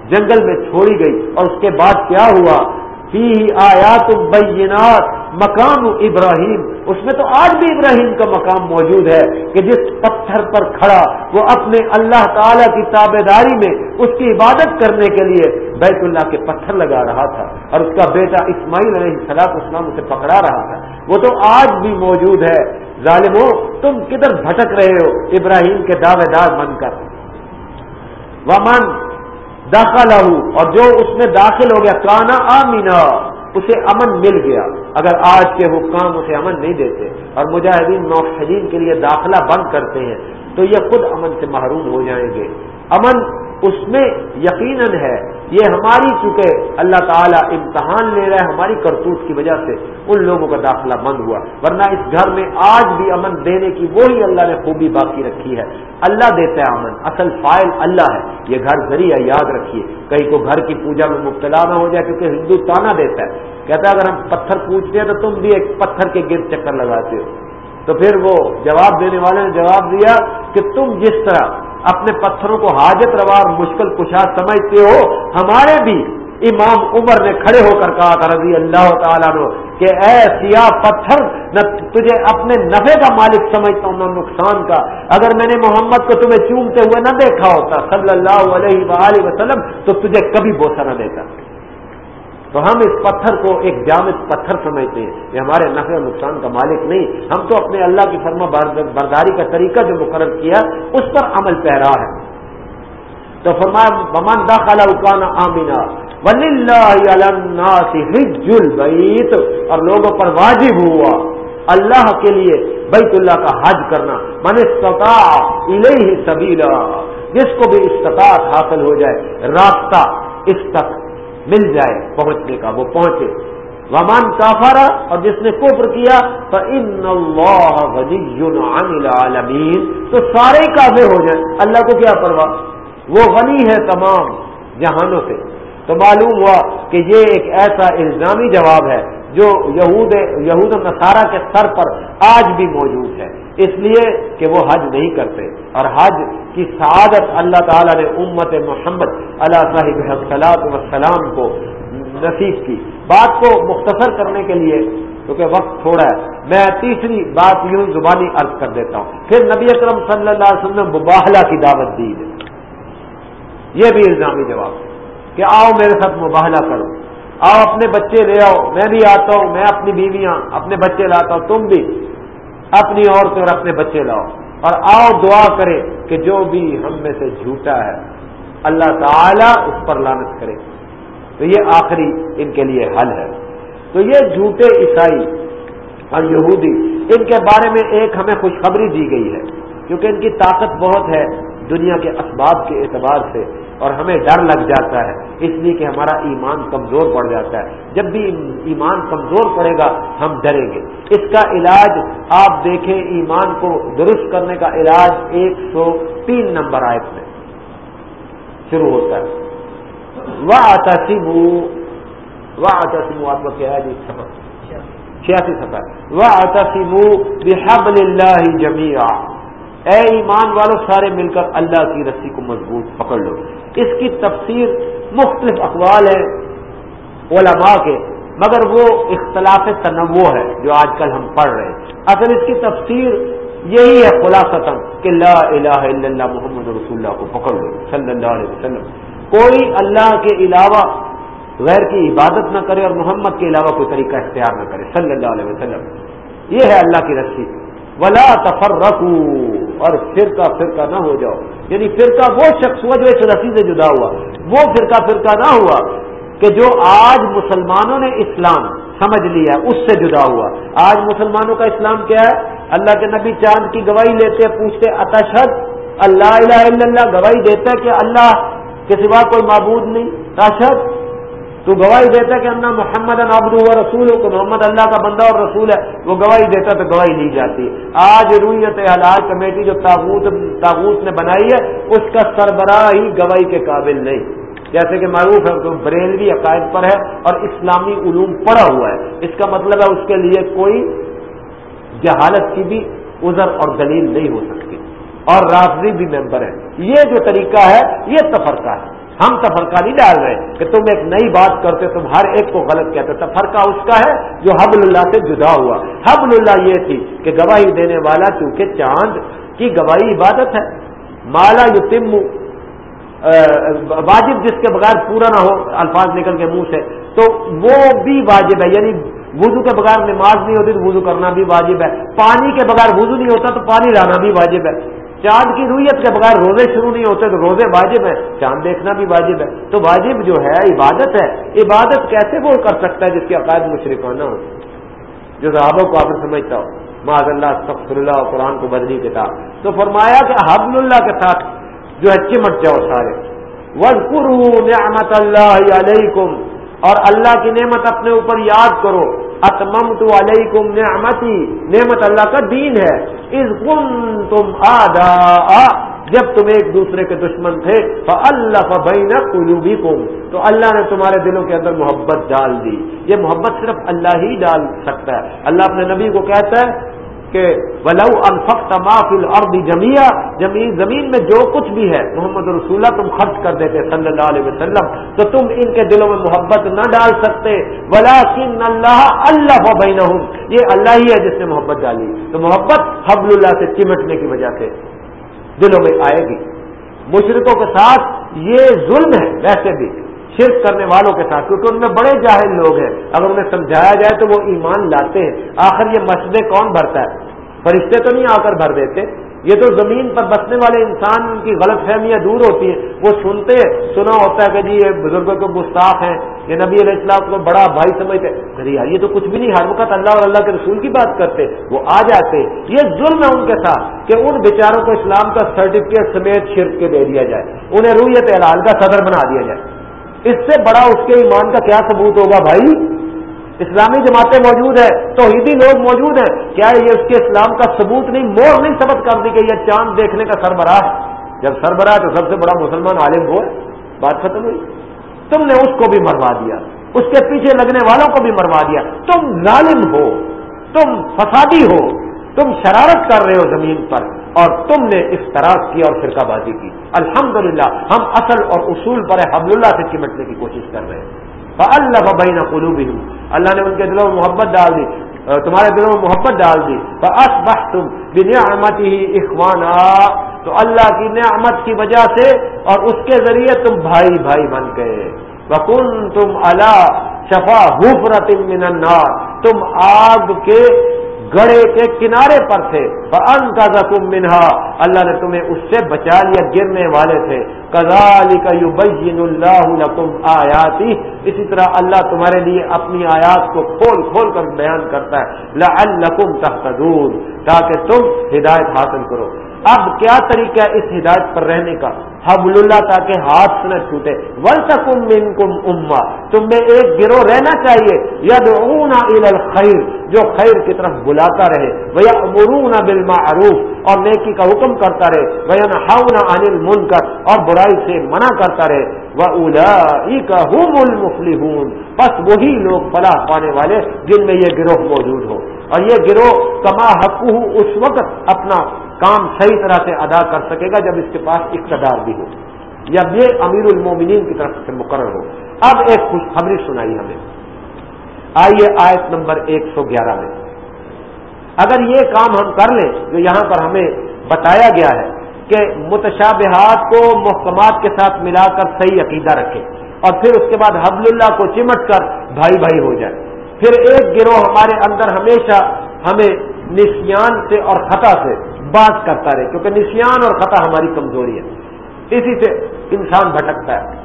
جنگل میں چھوڑی گئی؟ اور اس کے بعد کیا ہوا؟ فی آیات بینات، مقام ابراہیم۔ اس میں تو آج بھی ابراہیم کا مقام موجود ہے کہ جس پتھر پر کھڑا وہ اپنے اللہ تعالی کی تابے داری میں اس کی عبادت کرنے کے لیے بیت اللہ کے پتھر لگا رہا تھا اور اس کا بیٹا اسماعیل علیہ السلام اسلام اسے پکڑا رہا تھا۔ وہ تو آج بھی موجود ہے۔ ظالمو، تم کدھر بھٹک رہے ہو؟ ابراہیم کے دعوے دار بن کر۔ ومن داخلہ اور جو اس میں داخل ہو گیا کانا آمینا اسے امن مل گیا۔ اگر آج کے حکام اسے امن نہیں دیتے اور مجاہدین موحدین کے لیے داخلہ بند کرتے ہیں، تو یہ خود امن سے محروم ہو جائیں گے۔ امن اس میں یقیناً ہے، یہ ہماری چونکہ اللہ تعالیٰ امتحان لے رہا ہے ہماری کرتوت کی وجہ سے ان لوگوں کا داخلہ بند ہوا۔ ورنہ اس گھر میں آج بھی امن دینے کی وہی اللہ نے خوبی باقی رکھی ہے۔ اللہ دیتا ہے امن، اصل فائل اللہ ہے۔ یہ گھر ذریعہ یاد رکھیے۔ کہیں کو گھر کی پوجا میں مبتلا نہ ہو جائے کیونکہ ہندو تانا دیتا ہے۔ کہتا ہے اگر ہم پتھر پوچھتے ہیں تو تم بھی ایک پتھر کے گرد چکر لگاتے ہو۔ تو پھر وہ جواب دینے والے نے جواب دیا کہ تم جس طرح اپنے پتھروں کو حاجت روا اور مشکل کشا سمجھتے ہو، ہمارے بھی امام عمر نے کھڑے ہو کر کہا تھا، رضی اللہ تعالیٰ نے کہ اے سیاہ پتھر، نہ تجھے اپنے نفے کا مالک سمجھتا ہوں، نہ نقصان کا۔ اگر میں نے محمد کو تمہیں چومتے ہوئے نہ دیکھا ہوتا، صلی اللہ علیہ وآلہ وسلم، تو تجھے کبھی بوسا نہ دیتا۔ تو ہم اس پتھر کو ایک جامد پتھر سمجھتے ہیں یہ ہمارے نفع و نقصان کا مالک نہیں۔ ہم تو اپنے اللہ کی فرما برداری کا طریقہ جو مقرر کیا، اس پر عمل پیرا ہے۔ تو فرمایا بمان داخلہ اکانا آمینا البیت اور لوگوں پر واجب ہوا، اللہ کے لیے بیت اللہ کا حج کرنا۔ من استطاع الیہ سبیلا جس کو بھی استطاعت حاصل ہو جائے راستہ اس مل جائے پہنچنے کا، وہ پہنچے۔ ومان کافارا اور جس نے کفر کیا تو ان العالمین تو سارے کافر ہو جائیں۔ اللہ کو کیا پرواہ؟ وہ غنی ہے تمام جہانوں سے۔ تو معلوم ہوا کہ یہ ایک ایسا الزامی جواب ہے جو یہود یہود نصارہ کے سر پر آج بھی موجود ہے۔ اس لیے کہ وہ حج نہیں کرتے۔ اور حج کی سعادت اللہ تعالیٰ نے امت محمد اللہ صاحب وسلام کو نصیب کی۔ بات کو مختصر کرنے کے لیے، کیونکہ وقت تھوڑا ہے، میں تیسری بات یوں زبانی عرض کر دیتا ہوں۔ پھر نبی اکرم صلی اللہ علیہ وسلم مباہلا کی دعوت دی۔ ہے یہ بھی الزامی جواب کہ آؤ میرے ساتھ مباہلا کرو۔ آؤ اپنے بچے لے آؤ، میں بھی آتا ہوں، میں اپنی بیویاں، اپنے بچے لاتا ہوں، تم بھی۔ اپنی عورتیں اور اپنے بچے لاؤ اور آؤ دعا کرے کہ جو بھی ہم میں سے جھوٹا ہے، اللہ تعالی اس پر لانت کرے۔ تو یہ آخری ان کے لیے حل ہے۔ تو یہ جھوٹے عیسائی اور یہودی، ان کے بارے میں ایک ہمیں خوشخبری دی گئی ہے، کیونکہ ان کی طاقت بہت ہے۔ دنیا کے اسباب کے اعتبار سے اور ہمیں ڈر لگ جاتا ہے، اس لیے کہ ہمارا ایمان کمزور پڑ جاتا ہے۔ جب بھی ایمان کمزور پڑے گا، ہم ڈریں گے۔ اس کا علاج آپ دیکھیں، ایمان کو درست کرنے کا علاج ایک سو تین نمبر آئے میں شروع ہوتا ہے۔ وہ آتا سبو وہ آتا آپ کا کیا ہے جی؟ چھیاسی سفر۔ وہ آتا سبو بحب اللہ جمیا اے ایمان والو، سارے مل کر اللہ کی رسی کو مضبوط پکڑ لو۔ اس کی تفسیر مختلف اقوال ہے علماء کے، مگر وہ اختلاف تنوع ہے جو آج کل ہم پڑھ رہے ہیں۔ اصل اس کی تفسیر یہی ہے خلاصتاً کہ لا الہ الا اللہ محمد رسول اللہ کو پکڑ لو، صلی اللہ علیہ وسلم۔ کوئی اللہ کے علاوہ غیر کی عبادت نہ کرے اور محمد کے علاوہ کوئی طریقہ اختیار نہ کرے، صلی اللہ علیہ وسلم۔ یہ ہے اللہ کی رسی۔ ولا تفر اور فرقہ فرقہ نہ ہو جاؤ۔ یعنی فرقہ وہ شخص ہوا جو اس رسی سے جدا ہوا۔ وہ فرقہ فرقہ نہ ہوا کہ جو آج مسلمانوں نے اسلام سمجھ لیا، اس سے جدا ہوا۔ آج مسلمانوں کا اسلام کیا ہے؟ اللہ کے نبی چاند کی گواہی لیتے، پوچھتے اتشد اللہ الہ الا اللہ، گواہی دیتا ہے کہ اللہ کے سوا کوئی معبود نہیں۔ تشد تو گواہی دیتا کہ اللہ محمد ابد و رسول ہو کہ محمد اللہ کا بندہ اور رسول ہے، وہ گواہی دیتا تو گواہی لی جاتی۔ آج رویت حلال کمیٹی جو تابوت تابوت نے بنائی ہے، اس کا سربراہ ہی گواہی کے قابل نہیں۔ جیسے کہ معروف ہے، تو بریلوی عقائد پر ہے اور اسلامی علوم پڑا ہوا ہے۔ اس کا مطلب ہے اس کے لیے کوئی جہالت کی بھی عذر اور دلیل نہیں ہو سکتی۔ اور رافضی بھی ممبر ہے۔ یہ جو طریقہ ہے، یہ تفرقہ ہے۔ ہم تفرقہ نہیں ڈال رہے کہ تم ایک نئی بات کرتے تم ہر ایک کو غلط کہتے تفرقہ اس کا ہے جو حبل اللہ سے جدا ہوا۔ حبل اللہ یہ تھی کہ گواہی دینے والا چونکہ چاند کی گواہی عبادت ہے۔ مالا یو تم واجب جس کے بغیر پورا نہ ہو، الفاظ نکل کے منہ سے، تو وہ بھی واجب ہے۔ یعنی وضو کے بغیر نماز نہیں ہوتی تو وضو کرنا بھی واجب ہے۔ پانی کے بغیر وضو نہیں ہوتا تو پانی لانا بھی واجب ہے۔ چاند کی رویت کے بغیر روزے شروع نہیں ہوتے تو روزے واجب ہیں، چاند دیکھنا بھی واجب ہے۔ تو واجب جو ہے، عبادت ہے۔ عبادت کیسے وہ کر سکتا ہے جس کے عقائد مشرقانہ ہو جو صحابوں کو آپ سمجھتا ہو معذ اللہ سخر اللہ، قرآن کو بدلی کتاب تو فرمایا کہ حبل اللہ کے ساتھ جو ہے، چمٹ جاؤ سارے۔ نعمت اللہ علیکم۔ اور اللہ کی نعمت اپنے اوپر یاد کرو۔ اتمم تو علیکم نعمتی، نعمت اللہ کا دین ہے۔ از کن تم آدا جب تم ایک دوسرے کے دشمن تھے اللہ فبین قلوبی کم تو اللہ نے تمہارے دلوں کے اندر محبت ڈال دی۔ یہ محبت صرف اللہ ہی ڈال سکتا ہے۔ اللہ اپنے نبی کو کہتا ہے کہ ولو انفق مافل اور بھی جمیا زمین میں جو کچھ بھی ہے، محمد رسول تم خرچ کر دیتے صلی اللہ علیہ وسلم، تو تم ان کے دلوں میں محبت نہ ڈال سکتے۔ ولاکن اللہ اللہ بین یہ اللہ ہی ہے جس نے محبت ڈالی۔ تو محبت حبل اللہ سے چمٹنے کی وجہ سے دلوں میں آئے گی۔ مشرقوں کے ساتھ یہ ظلم ہے، ویسے بھی۔ شرک کرنے والوں کے ساتھ، کیونکہ ان میں بڑے جاہل لوگ ہیں۔ اگر انہیں سمجھایا جائے تو وہ ایمان لاتے ہیں۔ آخر یہ مسجدیں کون بھرتا ہے؟ فرشتے تو نہیں آ کر بھر دیتے۔ یہ تو زمین پر بسنے والے انسان کی غلط فہمیاں دور ہوتی ہیں۔ وہ سنتے سنا ہوتا ہے کہ جی یہ بزرگوں کے گستاخ ہیں۔ یہ نبی علیہ السلام کو بڑا بھائی سمجھتے ارے یار، یہ تو کچھ بھی نہیں۔ ہر وقت اللہ اور اللہ کے رسول کی بات کرتے وہ آ جاتے یہ ظلم ہے ان کے ساتھ کہ ان بیچاروں کو اسلام کا سرٹیفکیٹ سمیت شرک کے دے دیا جائے۔ انہیں رویت اعلان کا صدر بنا دیا جائے۔ اس سے بڑا اس کے ایمان کا کیا ثبوت ہوگا بھائی؟ اسلامی جماعتیں موجود ہیں، توحیدی لوگ موجود ہیں، کیا یہ اس کے اسلام کا ثبوت نہیں؟ مور نہیں ثبت کر دی کہ یہ چاند دیکھنے کا سربراہ ہے۔ جب سربراہ تو سب سے بڑا مسلمان عالم ہو بات ختم ہوئی۔ تم نے اس کو بھی مروا دیا، اس کے پیچھے لگنے والوں کو بھی مروا دیا۔ تم ظالم ہو، تم فسادی ہو، تم شرارت کر رہے ہو زمین پر، اور تم نے اس طرح کی اور فرقہ بازی کی۔ الحمدللہ، ہم اصل اور اصول پر حمل اللہ سے چمٹنے کی کوشش کر رہے ہیں۔ اللہ ببین قلوب اللہ نے ان کے دلوں میں محبت ڈال دی تمہارے دلوں میں محبت ڈال دی۔ بس تم بنیامت ہی اخوانا تو اللہ کی نعمت کی وجہ سے اور اس کے ذریعے تم بھائی بھائی بن گئے۔ بکن تم اللہ شفا حفرت من النار۔ تم آگ کے گڑے کے کنارے پر تھے۔ ان کا زخم منہا اللہ نے تمہیں اس سے بچا لیا، گرنے والے تھے۔ کزالی کا یو بین اللہ آیاتی اسی طرح اللہ تمہارے لیے اپنی آیات کو کھول کھول کر بیان کرتا ہے۔ لعلکم تحتدون تاکہ تم ہدایت حاصل کرو۔ اب کیا طریقہ ہے اس ہدایت پر رہنے کا؟ حبل اللہ تاکہ ہاتھ نہ چھوٹے۔ ول تکم من کم اما تم میں ایک گروہ رہنا چاہیے۔ ید الخیر جو خیر کی طرف بلاتا رہے۔ بھیا مرون بالمعروف۔ اور نیکی کا حکم کرتا رہے۔ بھیا نہ انل من کر اور برائی سے منع کرتا رہے۔ وہ اولا کا ہوں بس وہی لوگ فلاح پانے والے جن میں یہ گروہ موجود ہو۔ اور یہ گروہ کما حقوق اس وقت اپنا کام صحیح طرح سے ادا کر سکے گا جب اس کے پاس اقتدار بھی ہو۔ یا یہ امیر المومنین کی طرف سے مقرر ہو۔ اب ایک خوشخبری سنائی ہمیں۔ آئیے آیت نمبر ایک سو گیارہ میں۔ اگر یہ کام ہم کر لیں، جو یہاں پر ہمیں بتایا گیا ہے کہ متشابہات کو محکمات کے ساتھ ملا کر صحیح عقیدہ رکھے اور پھر اس کے بعد حبل اللہ کو چمٹ کر بھائی بھائی ہو جائے پھر ایک گروہ ہمارے اندر ہمیشہ ہمیں نسیان سے اور خطا سے بات کرتا رہے، کیونکہ نشیان اور خطا ہماری کمزوری ہے۔ اسی سے انسان بھٹکتا ہے۔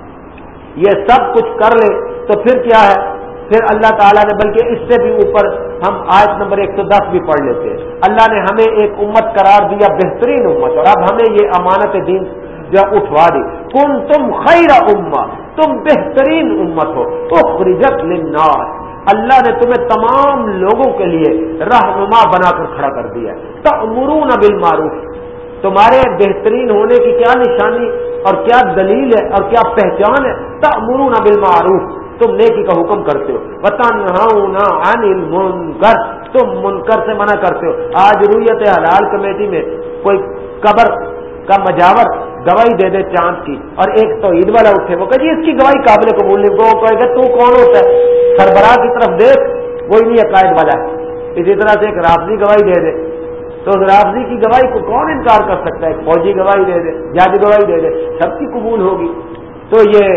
یہ سب کچھ کر لے تو پھر کیا ہے؟ پھر اللہ تعالیٰ نے، بلکہ اس سے بھی اوپر ہم آیت نمبر ایک سو دس بھی پڑھ لیتے ہیں۔ اللہ نے ہمیں ایک امت قرار دیا، بہترین امت، اور اب ہمیں یہ امانت دین جو اٹھوا دی۔ کن تم خیر اما تم بہترین امت ہو۔ اخرجت للناس۔ اللہ نے تمہیں تمام لوگوں کے لیے رہنما بنا کر کھڑا کر دیا تمرون بالمعروف۔ تمہارے بہترین ہونے کی کیا نشانی اور کیا دلیل ہے اور کیا پہچان ہے؟ تمرون بالمعروف۔ تم نیکی کا حکم کرتے ہو۔ بتانا منکر تم منکر سے منع کرتے ہو۔ آج رویت حلال کمیٹی میں کوئی قبر کا مجاور گواہی دے دے چاند کی اور ایک تو عید والا اٹھے وہ کہ جی اس کی گواہی قابل قبول نہیں۔ وہ کہے گا، تو کون ہوتا ہے؟ سربراہ کی طرف دیکھ وہی نہیں عقائد والا ہے اسی طرح سے ایک رافضی گواہی دے دے۔ تو اس رافضی کی گواہی کو کون انکار کر سکتا ہے؟ فوجی گواہی دے دے جج گواہی دے دے، سب کی قبول ہوگی۔ تو یہ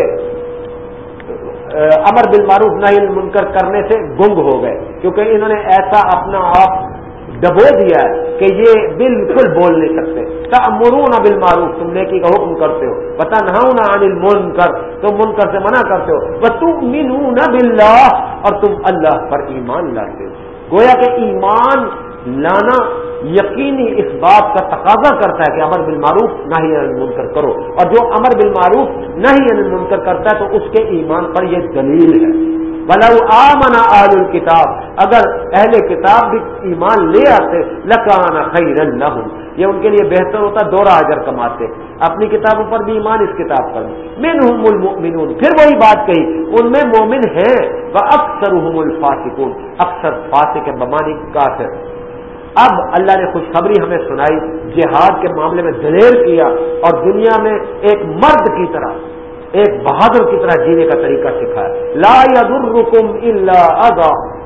امر بالمعروف معروف نہ منکر کرنے سے گنگ ہو گئے۔ کیونکہ انہوں نے ایسا اپنا آپ ڈبو دیا ہے کہ یہ بالکل بول نہیں سکتے۔ مرون بل معروف تم نیکی کا حکم کرتے ہو۔ بتا نہ انل من کر تم من کر سے منع کرتے ہو۔ تم مینو نہ اور تم اللہ پر ایمان لاتے ہو۔ گویا کہ ایمان لانا یقینی اس بات کا تقاضا کرتا ہے کہ امر بل معروف نہ ہی انل منکر کرو۔ اور جو امر بل معروف نہ ہی انل منکر کرتا ہے، تو اس کے ایمان پر یہ دلیل ہے۔ بلو آمنا آل الکتاب اگر اہل کتاب بھی ایمان لے آتے، لکانا خیر اللہ یہ ان کے لیے بہتر ہوتا دورہ اجر کماتے۔ اپنی کتابوں پر بھی ایمان اس کتاب پر۔ مین المؤمنون، پھر وہی بات کہی، ان میں مومن ہیں وہ اکثر الفاسقون۔ اکثر فاسق بمانی کافر۔ اب اللہ نے خوشخبری ہمیں سنائی، جہاد کے معاملے میں دلیر کیا اور دنیا میں ایک مرد کی طرح، ایک بہادر کی طرح جینے کا طریقہ سکھایا۔ لا الا اذا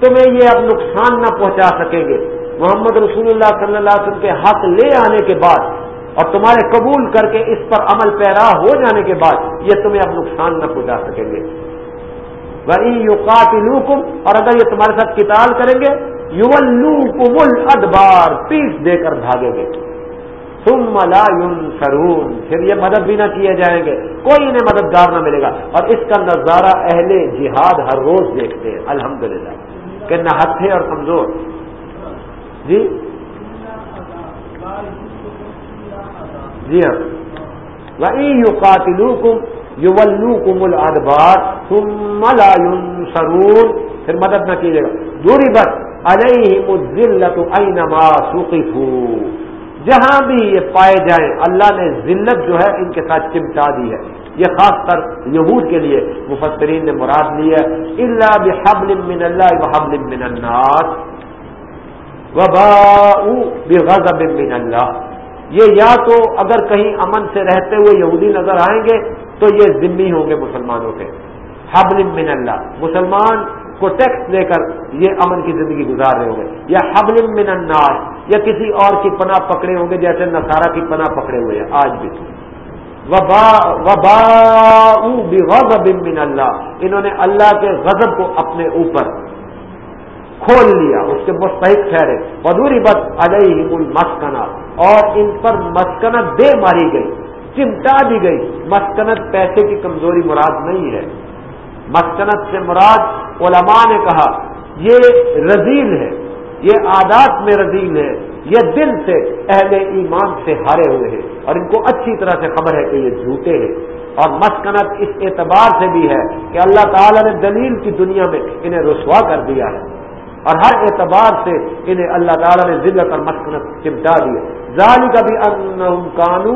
تمہیں یہ اب نقصان نہ پہنچا سکیں گے۔ محمد رسول اللہ صلی اللہ علیہ وسلم کے حق لے آنے کے بعد اور تمہارے قبول کر کے اس پر عمل پیرا ہو جانے کے بعد یہ تمہیں اب نقصان نہ پہنچا سکیں گے۔ وہی یو اور اگر یہ تمہارے ساتھ کتال کریں گے یو ادبار پیس دے کر بھاگیں گے۔ ثم لا ينصرون۔ پھر یہ مدد بھی نہ کیے جائیں گے۔ کوئی انہیں مددگار نہ ملے گا۔ اور اس کا نظارہ اہل جہاد ہر روز دیکھتے ہیں۔ الحمدللہ۔ کہ نہ ہتھے اور کمزور۔ جی؟ جی ہاں۔ وہی یو قاتلو کم یو ولو کم الادبار ثم لا ينصرون۔ پھر مدد نہ کیجیے گا۔ دوری بس علیہم الذلت اینما جہاں بھی یہ پائے جائیں، اللہ نے ذلت جو ہے ان کے ساتھ چمٹا دی ہے۔ یہ خاص کر یہود کے لیے مفسرین نے مراد لی ہے اللہ بحبل من اللہ و من الناس بغضب من اللہ یہ یا تو اگر کہیں امن سے رہتے ہوئے یہودی نظر آئیں گے تو یہ ذمہ ہوں گے مسلمانوں کے۔ حبل من اللہ، مسلمان کو ٹیکس دے کر یہ امن کی زندگی گزار رہے ہوں گے۔ یا حبل من الناس، یا کسی اور کی پناہ پکڑے ہوں گے جیسے نسارا کی پناہ پکڑے ہوئے ہیں، آج بھی۔ وبا من اللہ۔ انہوں نے اللہ کے غضب کو اپنے اوپر کھول لیا، اس کے مستحق ٹھہرے۔ بدوری بد علیہ مسکنہ اور ان پر مسکنت دے ماری گئی، چمٹا دی گئی۔ مسکنت پیسے کی کمزوری مراد نہیں ہے۔ مسکنت سے مراد علماء نے کہا، یہ رزیل ہے۔ یہ عادات میں رزیل ہے، یہ دل سے، اہل ایمان سے ہارے ہوئے ہیں۔ اور ان کو اچھی طرح سے خبر ہے کہ یہ جھوٹے ہیں۔ اور مسکنت اس اعتبار سے بھی ہے کہ اللہ تعالی نے دلیل کی دنیا میں انہیں رسوا کر دیا ہے۔ اور ہر اعتبار سے انہیں اللہ تعالیٰ نے ذلت اور مسکنت چمٹا دی ظالی کا بھی کانو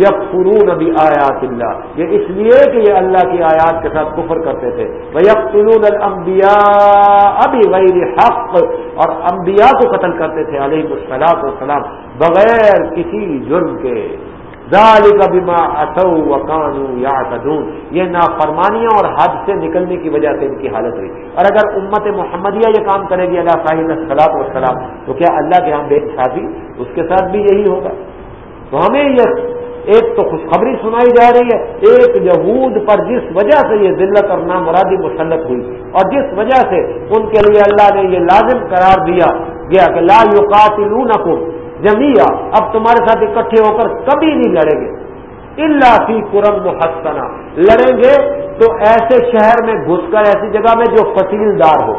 قرون ابھی آیات اللہ۔ یہ اس لیے کہ یہ اللہ کی آیات کے ساتھ کفر کرتے تھے۔ وہ یقین المبیا ابھی غیر حق۔ اور انبیاء کو قتل کرتے تھے علیہ السلاط والسلام بغیر کسی جرم کے۔ بما اصو و قانو یا یہ نافرمانیاں اور حد سے نکلنے کی وجہ سے ان کی حالت ہوئی۔ اور اگر امت محمدیہ یہ کام کرے گی اللہ صاحب صلاح وسلام تو کیا اللہ کے ہم بے شادی اس کے ساتھ بھی یہی ہوگا۔ تو ہمیں یہ ایک تو خوشخبری سنائی جا رہی ہے، ایک یہود پر جس وجہ سے یہ ذلت اور نامرادی مسلط ہوئی اور جس وجہ سے ان کے لیے اللہ نے یہ لازم قرار دیا، گیا کہ لا یقاتلونکم جمیا اب تمہارے ساتھ اکٹھے ہو کر کبھی نہیں لڑیں گے۔ اللہ فی قرم محسنا لڑیں گے تو ایسے شہر میں گھس کر ایسی جگہ میں جو فصیل دار ہو،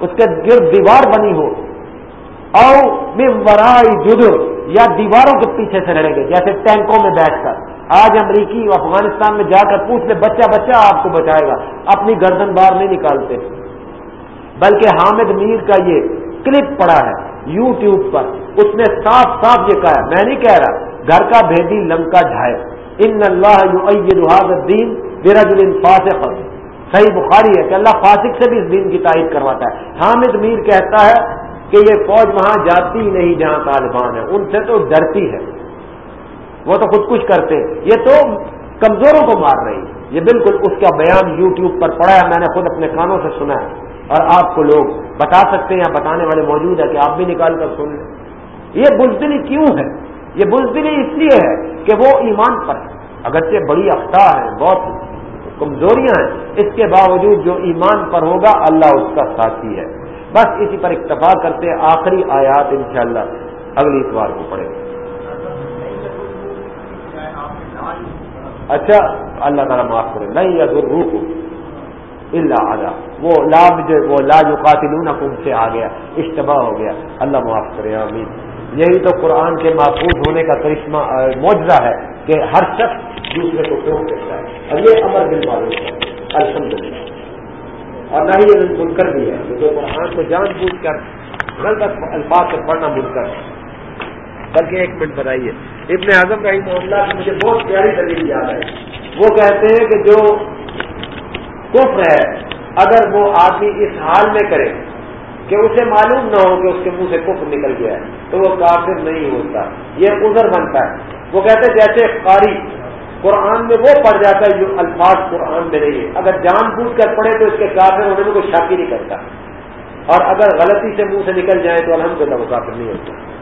اس کے گرد دیوار بنی ہو۔ او ممبرائی جدر یا دیواروں کے پیچھے سے لڑیں گے، جیسے ٹینکوں میں بیٹھ کر۔ آج امریکی افغانستان میں جا کر پوچھ لے، بچہ بچہ آپ کو بچائے گا، اپنی گردن باہر نہیں نکالتے۔ بلکہ حامد میر کا یہ کلپ پڑا ہے یو ٹیوب پر، اس نے صاف صاف یہ کہا میں نہیں کہہ رہا، گھر کا بھیدی لنکا ڈھائے ان اللہ الدین فاسق۔ صحیح بخاری ہے کہ اللہ فاسق سے بھی اس دین کی تائید کرواتا ہے۔ حامد میر کہتا ہے کہ یہ فوج وہاں جاتی نہیں جہاں طالبان ہے ان سے تو ڈرتی ہے۔ وہ تو خود کچھ کرتے یہ تو کمزوروں کو مار رہی یہ بالکل اس کا بیان یو ٹیوب پر پڑا ہے۔ میں نے خود اپنے کانوں سے سنا ہے۔ اور آپ کو لوگ بتا سکتے ہیں یا بتانے والے موجود ہیں کہ آپ بھی نکال کر سن لیں۔ یہ بزدلی کیوں ہے؟ یہ بزدلی اس لیے ہے کہ وہ ایمان پر ہے۔ اگرچہ بڑی اختہ ہے بہت کمزوریاں ہیں، اس کے باوجود جو ایمان پر ہوگا، اللہ اس کا ساتھی ہے۔ بس اسی پر اکتفا کرتے آخری آیات انشاءاللہ اگلی اتوار کو پڑے اچھا اللہ تعالیٰ معاف کرے۔ نہیں اگر روح اللہ آگا وہ لاب جو وہ لا جو قاتل سے آ گیا اشتباہ ہو گیا۔ اللہ معاف کرے امین یہی تو قرآن کے محفوظ ہونے کا کرشمہ معجزہ ہے کہ ہر شخص دوسرے کو کیوں کرتا ہے۔ اور یہ امر دل معلوم ہے۔ الحمد للہ اور نہ ہی یہ بن کر بھی ہے کیونکہ قرآن کو جان بوجھ کر غلط الفاظ سے پڑھنا بن کر بلکہ ایک منٹ بتائیے، ابن اعظم رحیم اللہ کی مجھے بہت پیاری دلیل یاد ہے۔ وہ کہتے ہیں کہ جو کفر ہے، اگر وہ آدمی اس حال میں کرے کہ اسے معلوم نہ ہو کہ اس کے منہ سے کفر نکل گیا ہے، تو وہ کافر نہیں ہوتا۔ یہ عذر بنتا ہے۔ وہ کہتے ہیں جیسے قاری قرآن میں وہ پڑ جاتا ہے جو الفاظ قرآن میں نہیں ہے۔ اگر جان بوجھ کر پڑے تو اس کے کافر ہونے میں کوئی شاکی نہیں کرتا۔ اور اگر غلطی سے منہ سے نکل جائے تو الحمد للہ وہ کافر نہیں ہوتا